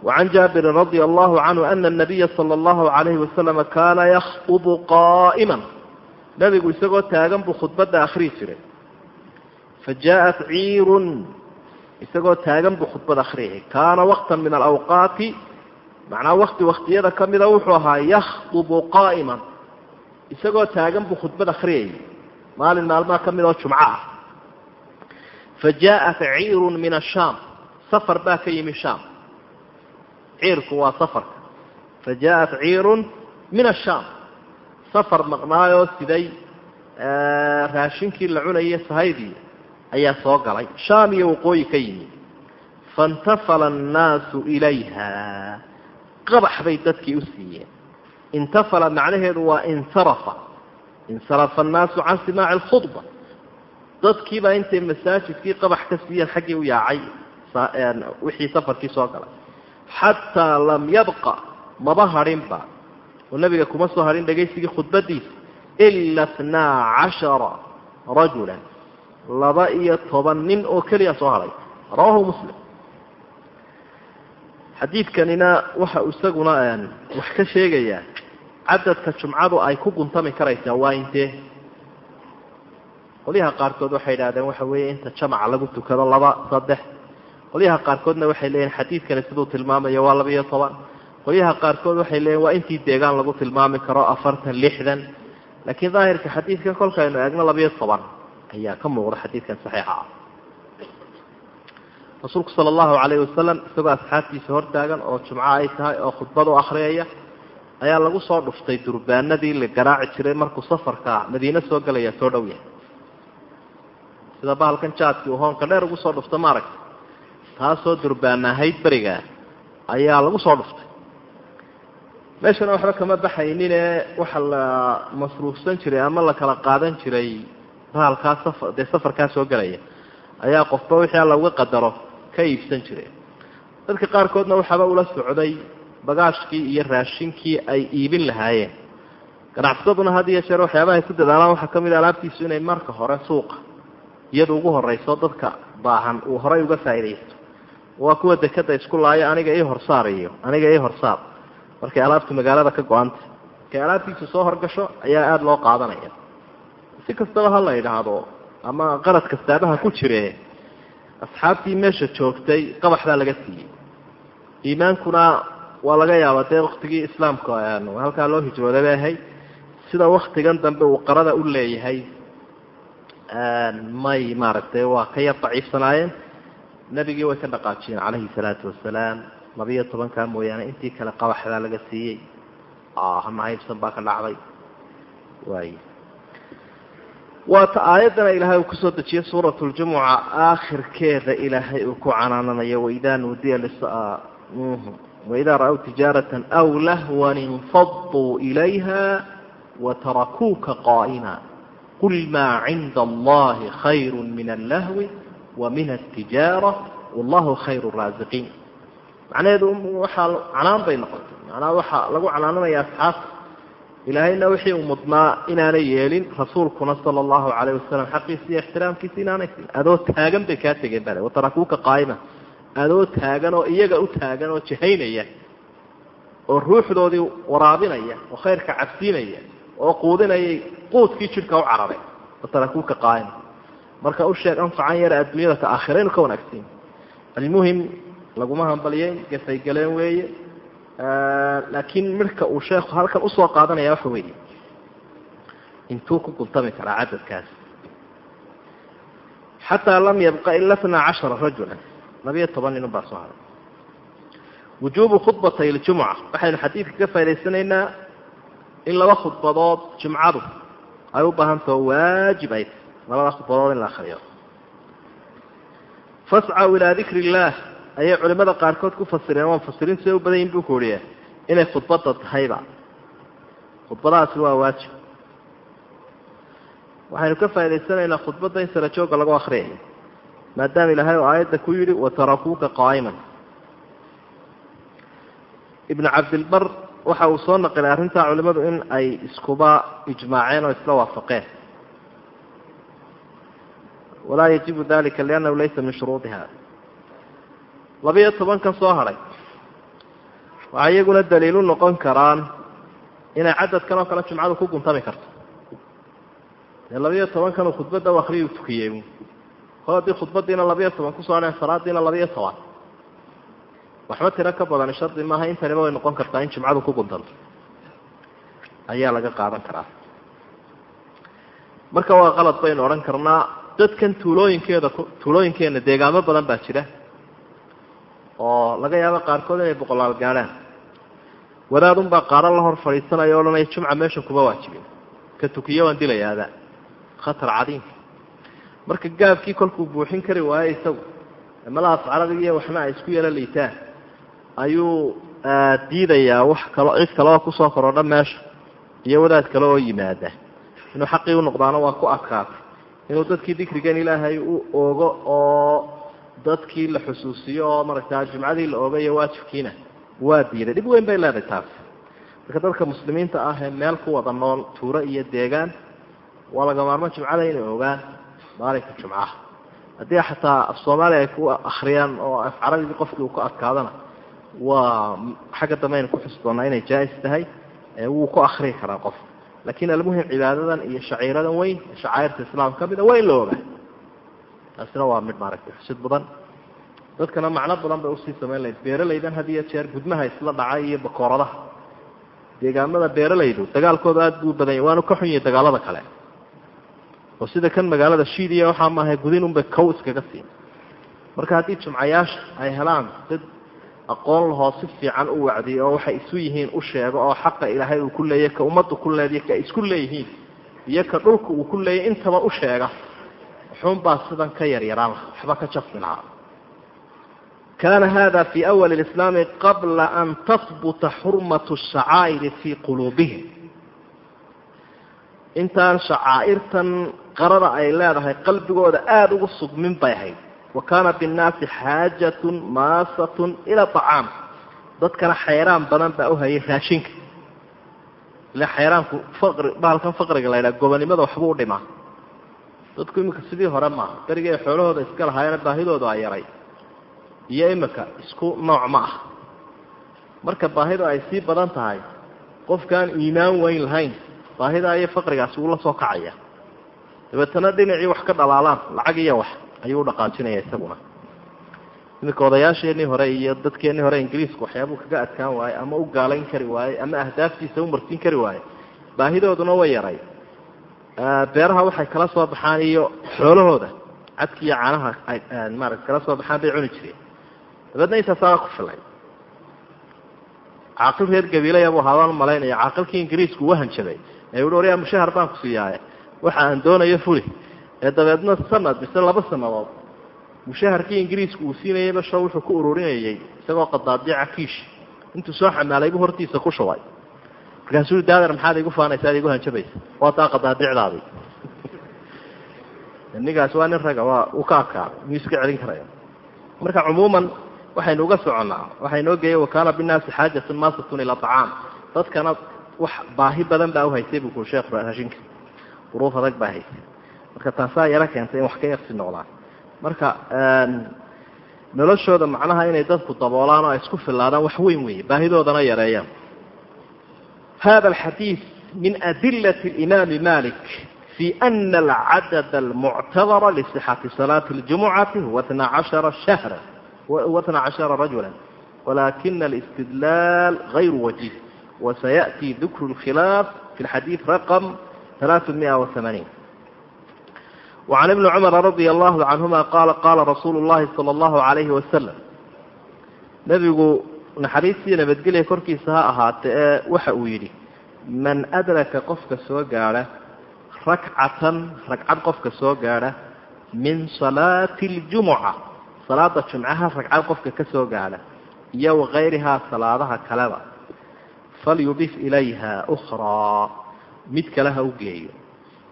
wacan jaabirin radia allahu canhu ana anabiya sala allahu calayhi wasalama kaana yakhtubu qaa'iman. Nebigu isagoo taagan buu khudbadda akhriyi jiray. Fa jaءat ciirun. Isagoo taagan buu khudbad akhriyay kaana waqta min macnaa wakti waktiyada ka mida wuxuu ahaa yakhdubu qaa'iman isagoo taagan buu khudbad akhriyayay maalin maalmaha ka mid oo jumco ah. Fa jaaa ciirun min ashaam safar baa ka yimi shaam. Ciirku waa safarka. Fa jaءat ciirun min ashaam safar maqnaayoo siday raashinkii la cunayay sahaydii ayaa soo galay. Shaam iyo waqooyi ka yimi. Faintafala annaasu ilayha qabax bay dadkii u siiyeen. Intafala macnaheedu waa insarafa. Insarafa annaasu can simaaci alkhudba. Dadkiibaa intay masaajidkii qabax ka siiyeen xaggii u yaacay wixii safarkii soo galay. Xataa lam yabqa maba hadhinba oo nebiga kuma soo hadhin dhegaysigii khudbadiisa ila tnaa cashara rajula laba iyo toban nin oo keliya soo hadhay rawahu muslim xadiidkanina waxa isaguna wax ka sheegayaa cadadka jumcadu ay ku guntami karaysaa waa intee qolyaha qaarkood waxay idhahdeen waxa weeye inta jamaca lagu tukado laba saddex. Qolyaha qaarkoodna waxay leeyihiin xadiidkani siduu tilmaamayo waa laba iyo toban. Qolyaha qaarkood waxay leeyihiin waa intii deegaan lagu tilmaami karo afartan lixdan. Laakiin daahirka xadiidkan kolkaaynu eegno labaiyo toban ayaa ka muuqda xadiidkan saxiixa ah rasuulku sala allahu calayhi wasalam isagoo asxaabtiisa hortaagan oo jumco ay tahay oo khudbad u akhriyaya ayaa lagu soo dhuftay durbaanadii la garaaci jiray markuu safarka madiine soo galaya soo dhow yahay. Sida bahalkan jaadkii uu hoonka dheer ugu soo dhufto maaragta taasoo durbaana ahayd ayaa lagu soo dhuftay. Meeshana waxba kama baxaynine waxa la masruufsan jiray ama la kala qaadan jiray bahalkaa safar dee safarkaa soo gelaya ayaa qofba wixii alla uga qadaro ka iibsan jiray dadka qaarkoodna waxaaba ula socday bagaashkii iyo raashinkii ay iibin lahaayeen. Ganacsataduna had iyo jeer waxyaabahay ku dadaalaan waxaa ka mid a alaabtiisu inay marka hore suuqa iyadu ugu horeyso dadka baahan uu horay uga faa'iidaysto. Waa kuwa dekada isku laayo aniga ii horsaar iyo aniga ii horsaar markay alaabtu magaalada ka go-anta markay alaabtiisu soo horgasho ayaa aada loo qaadanaya. Si kastaba ha la idhaahdo ama qarad kastaabaha ku jire asxaabtii meesha joogtay qabaxdaa laga siiyey iimaankuna waa laga yaabaa dee waktigii islaamka halkaa loo hijrooday bay sida waktigan dambe uu qarada u leeyahay may maaragtay waa ka yar daciifsanaayeen nebigii way ka dhaqaajiyeen calayhi salaatu wasalaam labiyo tobankaa mooyaane intii kale qabaxdaa laga siiyey hanahaybsan baa ka dhacday waay waata aayaddana ilaahay uu ku soo dejiyey suurat ljumuca aakhirkeeda ilaahay uu ku canaananayo waidaa nuudiya waidaa ra-w tijaarata aw lahwan infaduu ilayha watarakuuka qaa'ima qul maa cinda allahi khayru min allahwi wa min altijaara wallahu khayru raasiqiin macnaheedu waxaa canaan bay noqotay. Macnaha waxaa lagu canaananaya asxaabta ilaahayna wixii uu mudnaa inaanay yeelin rasuulkuna sala allahu calayh wasalam xaqiisi iyo ixtiraamkiisi inaanay siin. Adoo taagan bay kaa tegeen bale watarakuuka qaa'ima adoo taagan oo iyaga u taagan oo jahaynaya oo ruuxdoodii waraabinaya oo khayrka cabsiinaya oo quudinayay quudkii jidhka u cararay. Watarakuuka qaa'ima marka u anfacan yara adduunyada ka aakhira inu ka wanaagsan. Almuhim laguma hambaliyeyn gafaygaleen weeye laakiin midhka uu sheekhu halkan u soo qaadanaya waxa weeye intuu ku guntami karaa cadadkaas xataa lam yabqa ila tna cashara rajula labiyo toban nin baa soo haray wujuubu khudbatay ljumuca waxaynu xadiidka ka faa'idaysanaynaa in laba khudbadood jumcadu ay u baahantao waajib ay labada khudbadood in la akriyo fascaw ilaa dikri illaah ayay culimada qaarkood ku fasireen waa mufasiriin siday u badan yihiin buu ku oriya inay khudbadda tahayba khudbadahaasi waa waajib. Waxaynu ka faa'idaysanaynaa khudbadda in sara joogga lagu akriyayo maadaama ilaahay oo aayadda ku yidhi watarakuuka qaa'iman. Ibnu cabdilbar waxa uu soo naqilay arrintaa culimmadu in ay iskuba ijmaaceen oo isla waafaqeen. Walaa yajibu dalika liannahu laysa min shuruudiha labiyo tobankan soo hadhay waxay iyaguna daliilu noqon karaan inay cadadkan oo kale jumcadu ku guntami karto. Dee labiyo tobankan uu khudbadda u akriyu tukiyey. Kol haddii khudbaddiina labiyo toban ku soo hadheen salaadiina labiyo toban. Waxba tiro ka badani shardi maaha intaniba way noqon kartaa in jumcadu ku guntanto. Ayaa laga qaadan karaa. Marka waa qalad baynu odhan karnaa dadkan tuulooyinkeeda tuulooyinkeena deegaamo badan baa jira oo laga yaabo qaarkood inay boqolaal gaadhaan wadaadunbaa qaaro la hor fadhiisanaya odhanaya jumca meesha kuma waajibin ka tukiyo waan dilayaada. Khatar cadiim marka gaabkii kolkuu buuxin kari waayo isagu malahaas carabigiiyo waxna ay isku yaro liitaan ayuu diidayaa wax kalo cid kale oo ku soo korodha meesha iyo wadaad kale oo yimaada. Inuu xaqii unoqdaana waa ku adkaatay. Inuu dadkii dikrigan ilaahay u oogo oo dadkii la xusuusiyo oo maaragtaa jumcadii la oogayo waajibkiina. Waa diiday dhib weyn bay leedahay taas. Marka dadka muslimiinta ah ee meel ku wada nool tuuro iyo deegaan waa laga maarmo jumcada inay ogaan maalinka jumcaha haddii xataa af soomaaliya ay ku akriyaan oo af carabigii qofkii uu ku adkaadana waa xagga dambe aynu ku xusi doonaa inay jaa-is tahay wuu ku akrii karaa qof. Laakiin almuhim cibaadadan iyo shaciiradan weyn shacairta islaamka ka mid a waa in la ogaa taasina waa mid maaragtay xusid badan. Dadkana macno badan bay u sii samayn lahayd beeralaydan had jeer gudmaha isla dhacay iyo bakooradaha. Deegaamada beeralaydu dagaalkooda aada buu badan yahy waanu ka xun yahay dagaalada kale. Oo sida kan magaalada shiidiya waxaa maaha gudin unbay kow iskaga siin. Marka haddii jumcayaasha ay helaan dad aqoon lahoo si fiican u wacdiyo oo waxay isu yihiin u sheego oo xaqa ilaahay uu ku leeyahy ka ummaddu ku leediyo ka isku leeyihiin iyo ka dhulka uu ku leeyahy intaba u sheega xuunbaa sidan ka yaryaraan lahaa waxba ka jafmi lahaa kana hada fi awali islaami qabla an tahbuta xurmatu shacaa'iri fii quluubihim intaan shacaa'irtan qarada ay leedahay qalbigooda aada ugu sugmin bay ahayd wa kaana binnaasi xaajatun maasatun ila acaam dadkana xayraan badan baa u hayay raashinka ila xayraanku faqri bahalkan faqriga la ydhaha gobonimada waxbuu u dhimaa dadku iminka sidii hore maaha berigay xoolahooda iska lahaayeen baahidooda a yaray. Iyo imika isku nooc ma ah marka baahidu ay sii badan tahay qofkaan iimaan weyn lahayn baahidaa iyo faqrigaasi wuu soo kacaya. Dabeetana dhinacii wax ka dhalaalaan lacag iyo wax ayuu u dhaqaajinaya isaguna. Iminka odayaasheenii hore iyo dadkeenii hore ingiriisku waxyaabuu kaga adkaan waaye ama u gaalayn kari waaye ama ahdaaftiisa u marsiin kari waaye baahidooduna way yaray beeraha waxay kala soo baxaan iyo xoolahooda cadki iyo caanaha maarata kala soo baxaan bay cuni jireen. Dabeedna intaasaa ku filay. Caaqil reer gabiilaya buu ahaabaan malaynaya caaqilkii ingiriisku u hanjabay ee uhi waryaa mushahar baan ku siiyaaye waxa aan doonayo fuli ee dabeedna sanad mise laba sanadood mushaharkii ingiriisku uu siinayayba sho wuxuu ku ururinayay isagoo qadaadiica kiish intuu soo xamaalay buu hortiisa ku shubay markaasuu i daadeer maxaad igu faanaysa ad igu hanjabaysa waa taa qadaadiicdaadii ningaas waa nin raga waa uu ka adkaa miyuu iska celin karaya. Marka cumuuman waxaynu uga soconnaa waxaa inoo geeyay wakaana binaasi xaajatun maasatun ila acaam dadkana wax baahi badan baa uhaysay buu kuri sheekh raashinka. Duruuf adag baa haysay marka taasaa yaro keentay in wax ka yaqsi noqdaan. Marka noloshooda macnaha inay dadku daboolaan oo ay isku filaadaan wax weyn weeye. Baahidoodana yareeyaan hada alxadiid min adilati imaami malik fi ana alcadad almuctabara lisixati salaati اljumucati huwa tna cashara shahra واثنى عشر رجلا ولكن الاستدلال غير وجيه وسيأتي ذكر الخلاف في الحديث رقم 380 وعن ابن عمر رضي الله عنهما قال قال رسول الله صلى الله عليه وسلم نبgu naxariistii nabadgelya korkiisa ha ahaatee ee waxa uu yidhi man adraka qofka soo gaadha rakcatan ragcad qofka soo gaadha min salaati اljumuca salaada jumcaha ragcad qofka ka soo gaadha iyo wakayrihaa salaadaha kaleba falyudif ilayha ukhraa mid kale ha u geeyo.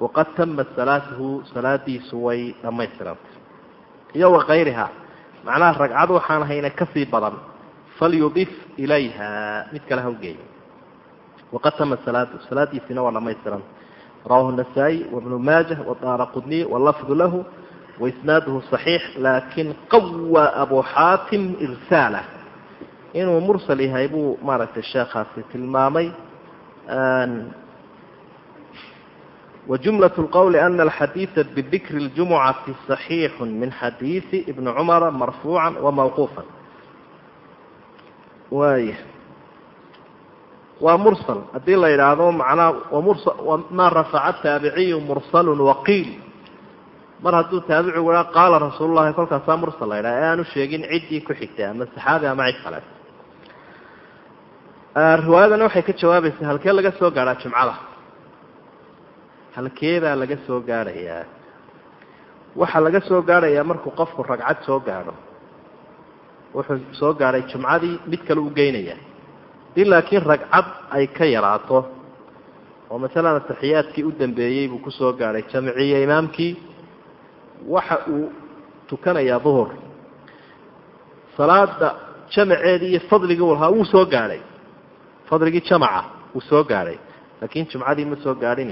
Waqad tamat salaatuhu salaadiisu way dhammaystirantay iyo wakayrihaa macnaha ragcad waxaan hayna ka sii badan falyudif ilayha mid kale ha u geeyo waqad tamat salaatuhu salaadiisina waa dhammaystirantay rawahu nasaa-i wabnu maajah wadaara qudniy walafdu lahu waisnaaduhu صaxiix laakin qawa abu xaatim irsaalah inuu mursal yahay buu maaragtay sheekhaasi tilmaamay wajumlaة اlqowli ana alxadiiثa bidikri اljumucati صaxiixu min xadiiثi ibni cumara marfuuca wamawquufa waaya waa mursal. Haddii la yidhaahdo macnaa ma rafaca taabiciyu mursalu waqiil. Mar hadduu taabicigu haa qaala rasuul lahi kolkaasaa mursal la ydhaha ee aanu sheegin ciddii ku xigtay ama saxaabi ama cid kale. Riwaayadana waxay ka jawaabaysaa halkee laga soo gaadhaa jumcada halkeebaa laga soo gaadhayaa? Waxaa laga soo gaadhayaa markuu qofku ragcad soo gaadho wuxuu soo gaadhay jumcadii mid kale u geynaya dii laakiin ragcad ay ka yaraato. Oo masalan ataxiyaadkii u dambeeyey buu ku soo gaadhay jamciye imaamkii. Waxa uu tukanayaa duhur. Salaada jamaceedii iyo fadligii u wuu soo gaadhay fadligii jamaca wuu soo gaadhay laakiin jumcadii ma soo gaadhin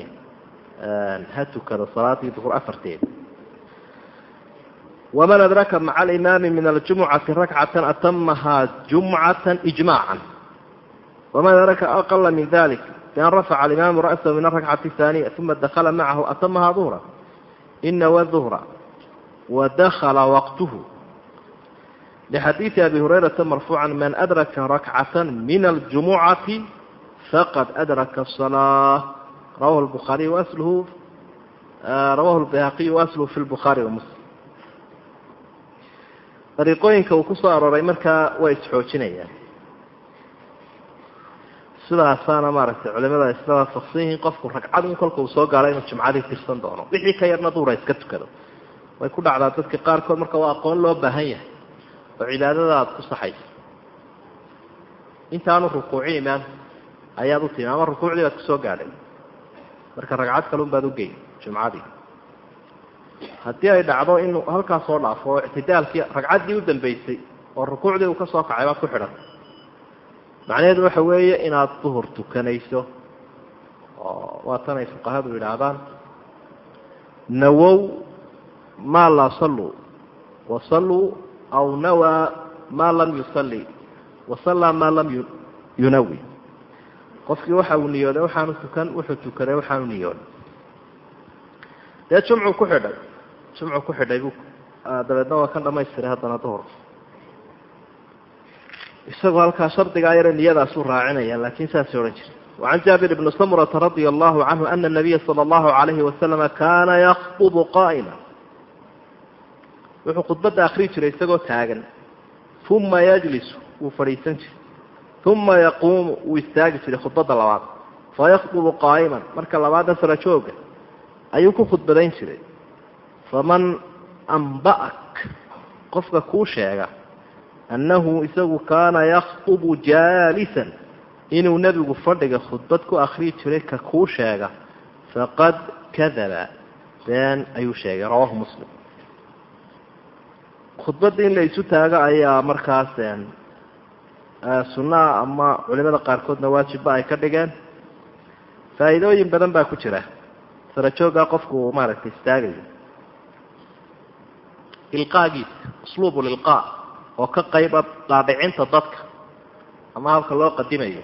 ha tukado salaadii duhur afarteeda waman adraka maca alimaami min aljumucati rakcatan atamahaa jumcata ijmaaca waman adraka aqala min dalik bian rafaca alimaamu ra'sahu min arakcati ahaaniya uma dakala macahu atamahaa duhra. Inawa duhra wadakla waqtuhu. Lxadiidi abi hurayrata marfuuca man adraka rakcata min aljumucati faqad adraka asalaa rawahu lbukhaariy wasluhu rawahu lbayhaqiyu wasluhu fi lbukhaari wamuslim dariiqooyinka uu ku soo arooray markaa way isxoojinayaan. Sidaasaana maaragtay culimada isla waafaqsan yihiin qofku ragcad in kolka uu soo gaalo inuu jumcadii tirsan doono. Wixii ka yarna duura iska tukado. Way ku dhacdaa dadka qaarkood marka waa aqoon loo baahan yahay oo cibaadada aada ku saxayso intaanu rukuucin imaan ayaad u timi ama rukuucdii baad ku soo gaadhay. Marka ragcad kalun baad ugeyn jumcadii haddii ay dhacdo inuu halkaas soo dhaafo oo ictidaalkii ragcaddii u dambeysay oo rukuucdii uu ka soo kacay baad ku xidhan. Macnaheedu waxa weeye inaad duhur tukanayso. Oo waatanay fuqahadu yidhaahdaan nawow ma laa saluu wasalluu aw nawaa maa lam yusalli wasallaa maa lam yunawi. Qofkii waxa uu niyooday waxaanu tukan wuxuu tukaday waxaanu niyooday. Dee jumcu ku xidhay jumcu ku xidhay buu ah, dabeedna waa kan dhamaystiray haddana duhur. Isagoo halkaa shardigaa ah yare niyadaasuu raacinaya laakiin saasii odhan jiray. Wacan jaabir ibni samurata radia allahu canhu ana nabiya sala allahu calayhi wasalama kaana yakhubu qaa'ima wuxuu khudbadda akhrii jiray isagoo taagan. Uma yajlisu wuu fadhiisan jiray. Uma yaquumu wuu istaagi jiray khudbadda labaad. Fa qaa'iman. Marka labaadna sara jooga ayuu ku khudbadayn jiray faman amba'ak. Qofka kuu sheega annahu isagu kaana yakhdubu jaalisan. Inuu nebigu fadhiga khudbad ku akrii jiray ka kuu sheega faqad kadaba. Been ayuu sheegay rawaahu muslim. Khudbadda in la isu taago ayaa markaas sunnaha ama culimada qaarkoodna waajibba ay ka dhigeen. Faa'iidooyin badan baa ku jira. Sarajoogaa qofku maaragtay istaagayo ilqaagiisa usluubu lilqaa oo ka qayba dhaadhicinta dadka. Ama habka loo qadimayo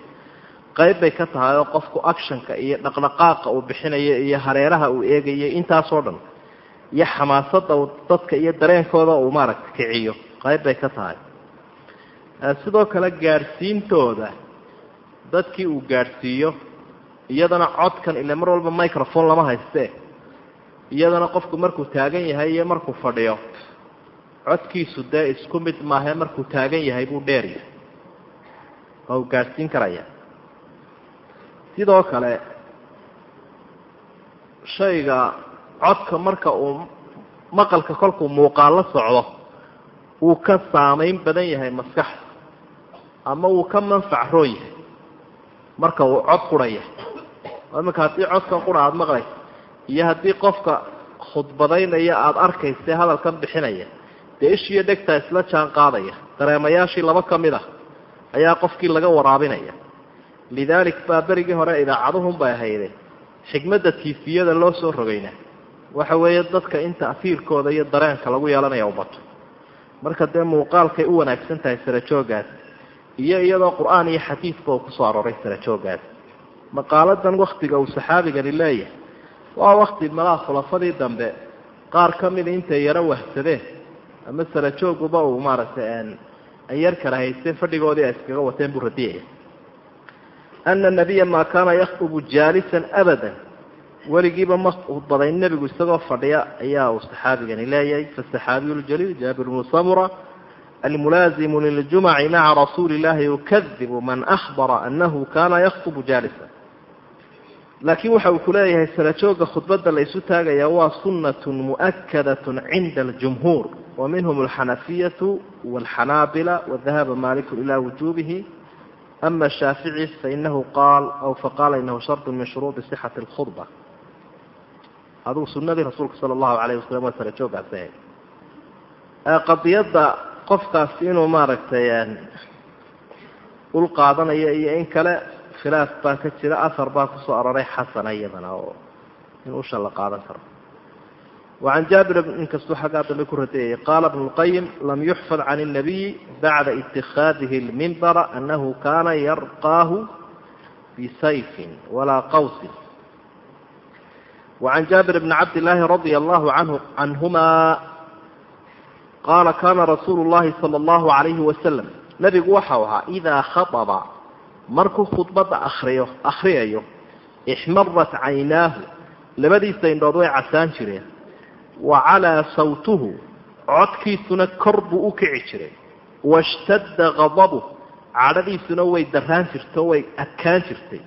qayb bay ka tahay oo qofku actionka iyo dhaqdhaqaaqa uu bixinayo iyo hareeraha uu eegayo intaasoo dhan iyo xamaasadda uu dadka iyo dareenkooda uu maaragta kiciyo. Qayb bay ka tahay. Sidoo kale gaadhsiintooda dadkii uu gaadhsiiyo iyadana codkan ile mar walba microphone lama hayste iyadana qofku markuu taagan yahay iyo markuu fadhiyo codkiisu dee isku mid maahe markuu taagan yahay buu dheer yahay. Waa uu gaadhsiin karaya. Sidoo kale shayga codka marka uu maqalka kolkuu muuqaal la socdo wuu ka saamayn badan yahay maskaxda ama wuu ka manfac roon yahay marka uu cod qura yahay. Oo iminka haddii codkan qura aada maqlaysa iyo haddii qofka khudbadaynaya aada arkaysa hadalkan bixinaya dee ishiiyo dhegtaa isla jaan qaadaya. Dareemayaashii laba ka mid ah ayaa qofkii laga waraabinaya. Lidaalik baa berigii hore idaacaduhun bay ahayde. Xikmadda tifiyada loo soo rogayna. Waxa weeye dadka in ta'fiirkooda iyo dareenka lagu yeelanaya ubato marka dee muuqaalkay u wanaagsan tahay sarajoogaas iyo iyadoo qur'aan iyo xadiidba uu ku soo arooray sarajoogaas maqaaladan waktiga uu saxaabigani leeyahay waa wakti malaa khulafadii dambe qaar ka mida intay yaro wahsadeen ama sarajooguba uu maaragtay ay yar kala haysteen fadhigoodii ay iskaga wateen buu radiyaya ana nabiya maa kaana yakdubu jaalisan abadan. Weligiiba ma khudbaday nebigu isagoo fadhiya ayaa uu saxaabigani leeyahay fasaxaabiyu ljaliil jaabir bnu samura almulaazimu liljumci maca rasuuli illahi yukadibu man ahbara anahu kana yakdubu jaalisa laakiin waxa uu kuleeyahay sarajooga khudbadda la isu taagaya waa sunatu mu'akadat cinda aljumhuur. Wa minhum alxanafiyatu walxanaabila wadahaba maliku ila wujubihi ama shaafici fainahu qaal aw faqaala inahu shardu min shuruudi sixati alkhudba. Adugu sunadii rasuulka sala allahu alayh wasalam waa sarajoogaasi qadiyadda qofkaasi inuu maaragtay ul qaadanayo iyo in kale khilaaf baa ka jira ahar baa kusoo aroray xasana iyadana oo in usha la qaadan karo wacan jaabir inkastuu xaggaa dambe ku radiyayay qaala bnu lqayim lam yuxfad can الnabiyi bacda itikaadihi lmimbara anahu kana yarqaahu bisayfin walaa qawsin wacan jaabir bni cabd illaahi radia allahu anhu canhuma qaala kana rasuulu llahi sala allahu alayhi wasalam nebigu waxau ahaa idaa khaطba markuu khudbadda akriyo akhriyayo ixmarat caynaahu labadiisa indhood way casaan jireen. Wa calaa sawtuhu codkiisuna kor buu u kici jiray. Washtadda qadabuh cadhadiisuna way darraan jirto way adkaan jirtay.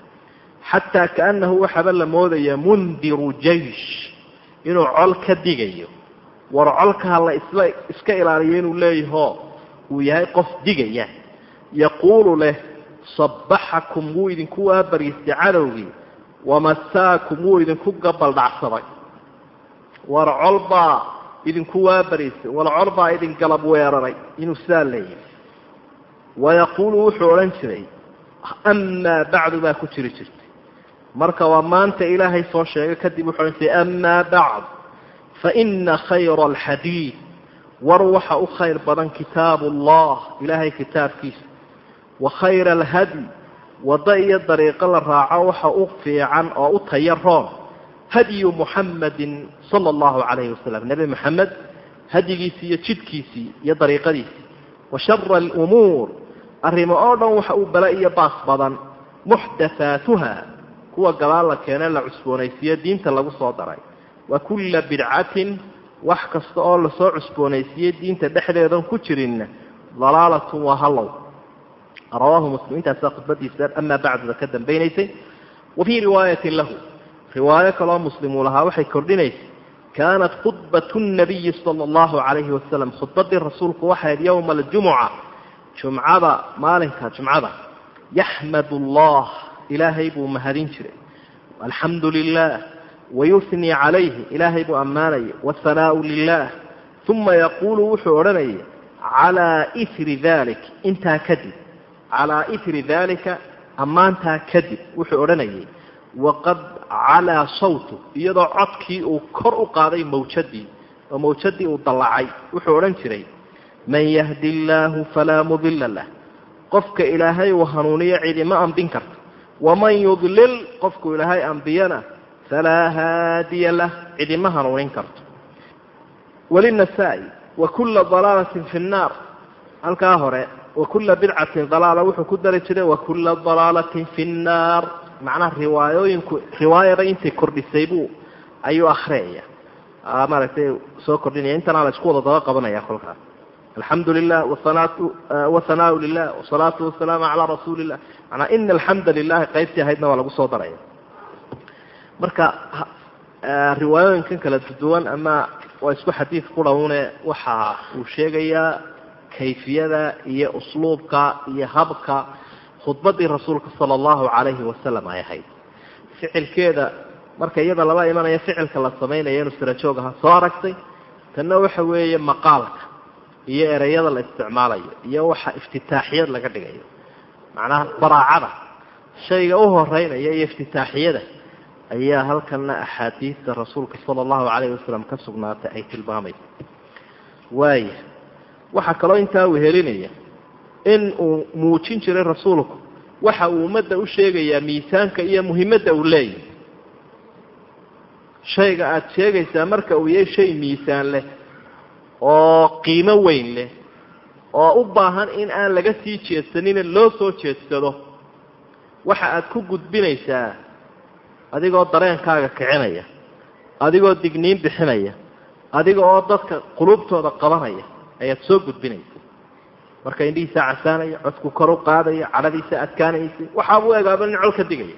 Xataa kaannahu waxaaba la moodaya mundiru jaysh inuu col ka digayo. War colkaha la isla iska ilaaliyo inuu leeyaho uu yahay qof digaya. Yaquulu leh sabbaxakum wuu idinku waabariistay cadowgii wamasaakum wuu idinku gabaldhacsaday war col baa idinku waabariistay war col baa idin galab weeraray inuu sidaa leeyahay wayaquulu wuxuu odhan jiray amaa bacdu baa ku jiri jirtay marka waa maanta ilaahay soo sheegay kadib wuxuu odhan jiray amaa bacd faina khayra alxadiid war waxa u khayr badan kitaabu allah ilaahay kitaabkiisa wa khayra alhadyi waddo iyo dariiqo la raaco waxa u fiican oo u tayaroon hadyu muxamadin sala allahu calayhi wasalam nebi moxamed hadyigiisii iyo jidhkiisii iyo dariiqadiisii wa shara alumuur arrimo oo dhan waxa uu bale iyo baas badan. Muxdathaatuha kuwa gabaal la keene la cusboonaysiiyo diinta lagu soo daray. Wa kulla bidcatin wax kasta oo la soo cusboonaysiiyey diinta dhexdeedan ku jirinna. Dalaalatun waa hallow rawaahu muslim intaasaa khudbadiisa amaa bacduda ka dambaynaysay wa fii riwaayatin lahu riwaayo kaloo muslim uu lahaa waxay kordhinaysay kaanat khudbatu nabiyi sala allahu calayhi wasalam khudbadii rasuulku waxayd yowma aljumuca jumcada maalinka jumcada yaxmad allah ilaahay buu mahadin jiray alxamdu lilah wayusnii calayhi ilaahay buu ammaanaya wathanaau lilah uma yaquulu wuxuu odhanayay calaa iri dalik intaa kadib calaa iri daalika ammaantaa kadib wuxuu odhanayay waqad calaa sawtu iyadoo codkii uu kor u qaaday mawjadii oo mawjadii uu dallacay wuxuu odhan jiray man yahdi illaahu falaa mudilla lah qofka ilaahay uu hanuuniyo cidima ambin karta waman yudlil qofku ilaahay ambiyana falaa haadiya lah cidima hanuunin karto walinasaa-i wa kulla dalaalatin fi nnaar halkaa hore wa kulla bidcatin dalaala wuxuu ku dari jiray wa kulla dalaalatin fi nnaar macnaha riwaayooyinku riwaayada intay kordhisay buu ayuu akriyaya maaragtay soo kordhinaya intanaa la isku wada daba qabanaya kolkaas alxamdu lilah wathanaau lilah wasalaatu wasalaamu calaa rasuuli illah manaa ina alxamda lilahi qaybtii ahaydna waa lagu soo daraya. Marka riwaayooyinkan kala duwan ama waa isku xadiid qurhawne waxa uu sheegayaa kayfiyada iyo usluubka iyo habka khudbadii rasuulka sala allahu calayhi wasalam ay ahayd. Ficilkeeda marka iyada laba imanaya ficilka la samaynayo inu sirajoog aha soo aragtay tanna waxa weeye maqaalka iyo ereyada la isticmaalayo iyo waxa iftitaaxiyad laga dhigayo. Macnaha baraacada shayga u horeynaya iyo iftitaaxiyada ayaa halkana axaadiista rasuulka sala allahu calayhi wasalam ka sugnaatay ay tilmaamaysa waaya waxaa kaloo intaa wehelinaya in uu muujin jiray rasuulku. Waxa uu ummadda u sheegayaa miisaanka iyo muhimadda uu leeyahy shayga aada sheegaysaa marka uu yahay shay miisaan leh oo qiimo weyn leh oo u baahan in aan laga sii jeedsanina loo soo jeedsado. Waxa aad ku gudbinaysaa adigoo dareenkaaga kicinaya adigoo digniin bixinaya adiga oo dadka qulubtooda qabanaya ayaad soo gudbinaysa marka indhihiisa casaanaya codku kor u qaadaya cadhadiisa adkaanaysa waxaabuu egaaba nin col ka digaya.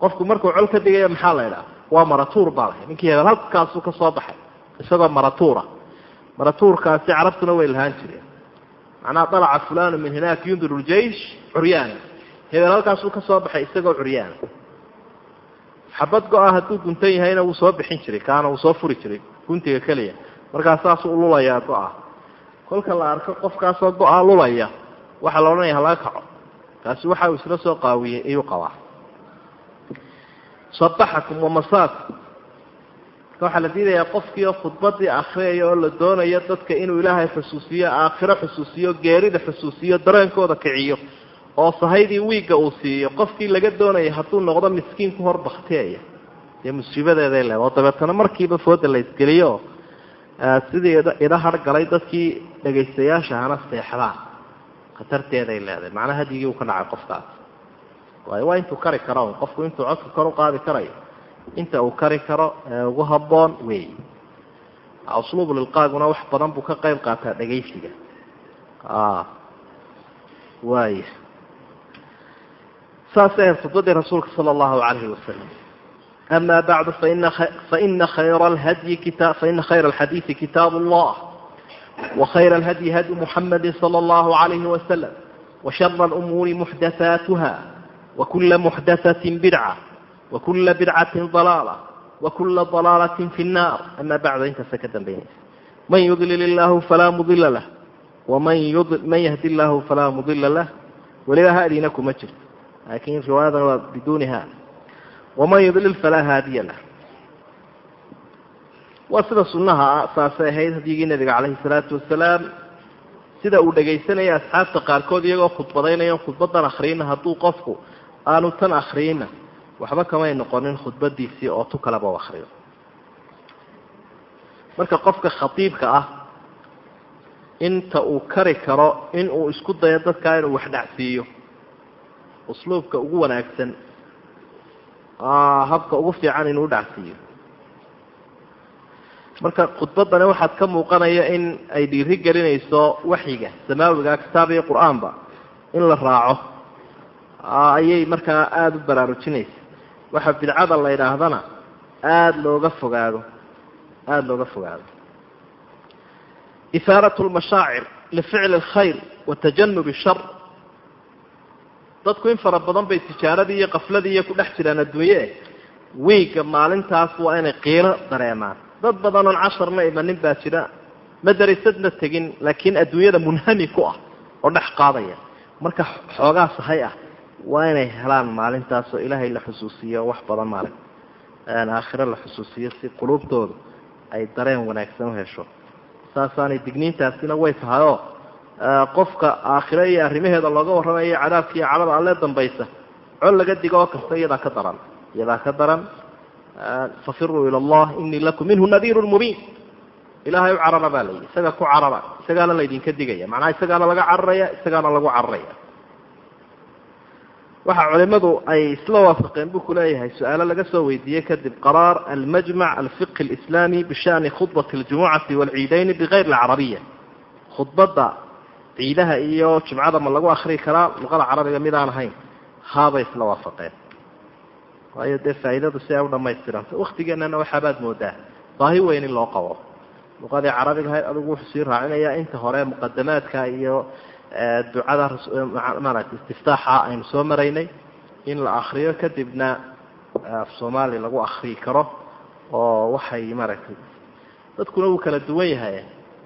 Qofku markuu col ka digaya maxaa la idhaha waa maratuur baa lahay. Ninkii hebel halkaasuu ka soo baxay isagoo maratuura. Maratuurkaasi carabtuna way lahaan jireen. Macnaha dalaca fulanu min hinaak yundiru ljeish curyaana. Hebel halkaasuu ka soo baxay isagoo curyaana. Xabad go-a hadduu guntan yahayna wuu soo bixin jiray kaana wuu soo furi jiray guntiga keliya markaa saasuu ululayaa go-a kolka la arko qofkaasoo go-a lulaya waxaa la odhanaya halaga kaco. Kaasi waxa uu isla soo qaawiyey ayuu qabaa. Sabaxakum wamasaakum waxaa la diidayaa qofkiioo khudbadii akriyaya oo la doonayo dadka inuu ilaahay xusuusiyo aakhiro xusuusiyo geerida xusuusiyo dareenkooda kiciyo oo sahaydii wiigga uu siiyo. Qofkii laga doonaya hadduu noqdo miskiin ku hor baktiyaya dee musiibadeeday leeda oo dabeetana markiiba fooda la isgeliyo sidii idha hargalay dadkii dhegaystayaashahana seexdaan khatarteeday leedahay. Macnaa hadyigii uu ka dhacay qofkaas waayo waa intuu kari karo qofku intuu codka kor u qaadi karayo inta uu kari karo ee ugu habboon wey. Usluub lilqaaguna wax badan buu ka qayb qaataa dhegaysiga. Waaya saasay khudbadii rasuulka sala allahu calayhi wasalam ama bacdu faina faina khayra alhadyi kita faina khayra alxadiidi kitaab allah وخyر الhdي hdي محمد صلى الله عليه وسلم وشر الأمور محدثاتها وكل محدثة بدعة وكل بدعة ضلالة وكل ضلالة في النار أما بعد inta skda bn من يضلل الله فلا مضل له ومن يهدي الله فلا مضل له weliba hadina kuma jirto lakin riwaayadan waa biduniha waman yudlil falaa haadiya lah waa sida sunnaha saasay ahayd hadyigii nabiga calayhi salaatu wasalaam sida uu dhagaysanaya asxaabta qaarkood iyagoo khudbadaynaya khudbadan akhriyina hadduu qofku aanu tan akhriyinna waxba kamay noqonin khudbadiisii oo tu kaleba u akriyo marka qofka khatiibka ah inta uu kari karo inuu isku dayo dadkaa inuu wax dhacsiiyo usluubka ugu wanaagsan habka ugu fiican inuu udhacsiiyo marka khudbadani waxaad ka muuqanaya in ay dhiiri gelinayso waxyiga samaawiga kitaab iyo qur'aanba in la raaco. Ayay markaa aada u baraarujinaysa. Waxa bidcada la yidhaahdana aada looga fogaado aada looga fogaado. Ihaarat lmashaacir lificli اlkhayr wa shar dadku in fara badan bay tijaaradii iyo kafladii iyo ku dhex jiraan adduunye. Wiigga maalintaas waa inay qiilo dareemaan. Dad badan oon casharna imanin baa jira. Madarisadna tegin laakiin adduunyada munhami ku ah oo dhex qaadaya. Marka xoogaa sahay ah waa inay helaan maalintaasoo ilaahay la xusuusiyo wax badan maalin aakhiro la xusuusiyo si qulubtooda ay dareen wanaagsan u hesho. Saasaanay digniintaasina way tahay oo qofka aakhiro iyo arrimaheeda looga warramayo cadaabka iyo cadhada alle dambaysa col laga digo oo kasta iyadaa ka daran iyadaa ka daran fafiruu ila allah inii lakum minhu nadiirun mubiin. Ilaahay u carara baa layidhi isaga ku carara isagaana laydinka digaya macnaha isagaana laga cararaya isagaana lagu cararaya. Waxa culimadu ay isla waafaqeen buu kuleeyahay su'aalo laga soo weydiiyey kadib qaraar almajmac alfiqhi alislaami bishani khudbati aljumucati walciidayni bikayr alcarabiya. Khudbadda ciidaha iyo jumcada ma lagu akrii karaa? Luqada carabiga midaan ahayn. Haabay isla waafaqeen. Waayo dee faa'iidadu si ay u dhamaystiranta waktigeenana waxaabaad moodaa. Baahi weyn in loo qabo. Luqadii carabiga ahayd adigu wuxuu sii raacinayaa inta hore muqadamaadka iyo ducada maaragtay istiftaaxa aynu soo maraynay. In la akriyo kadibna af soomaali lagu akrii karo oo waxay maaragtay dadkuna wuu kala duwan yahay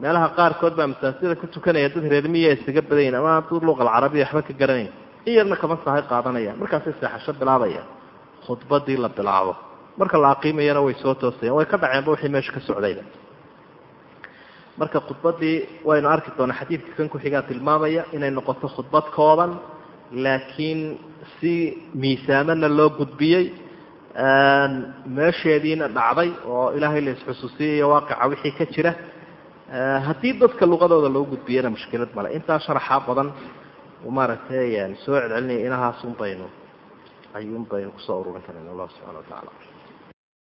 meelaha qaarkood baa masaajida ku tukanaya dad reermiya isaga badayin ama dad luqa alcarabiya waxba ka garanayn. In yarna kama sahay qaadanaya markaasay seexasho bilaabaya. Khudbadii la bilaabo. Marka la aqiimayana way soo toosayaan. Way ka dhaceenba wixii meesha ka socdayba. Marka khudbadii waynu arki doonaa xadiidka kan ku-xigaa tilmaamaya inay noqoto khudbad kooban laakiin si miisaamana loo gudbiyey meesheediina dhacday oo ilaahay la waaqica wixii ka jira haddii dadka luqadooda loo gudbiyana mushkilad male intaa sharaxaa badan maaragtay soo celcelinaya inahaasun baynu ayuun baynu ku soo ururin karayna allah subxana wa tacaala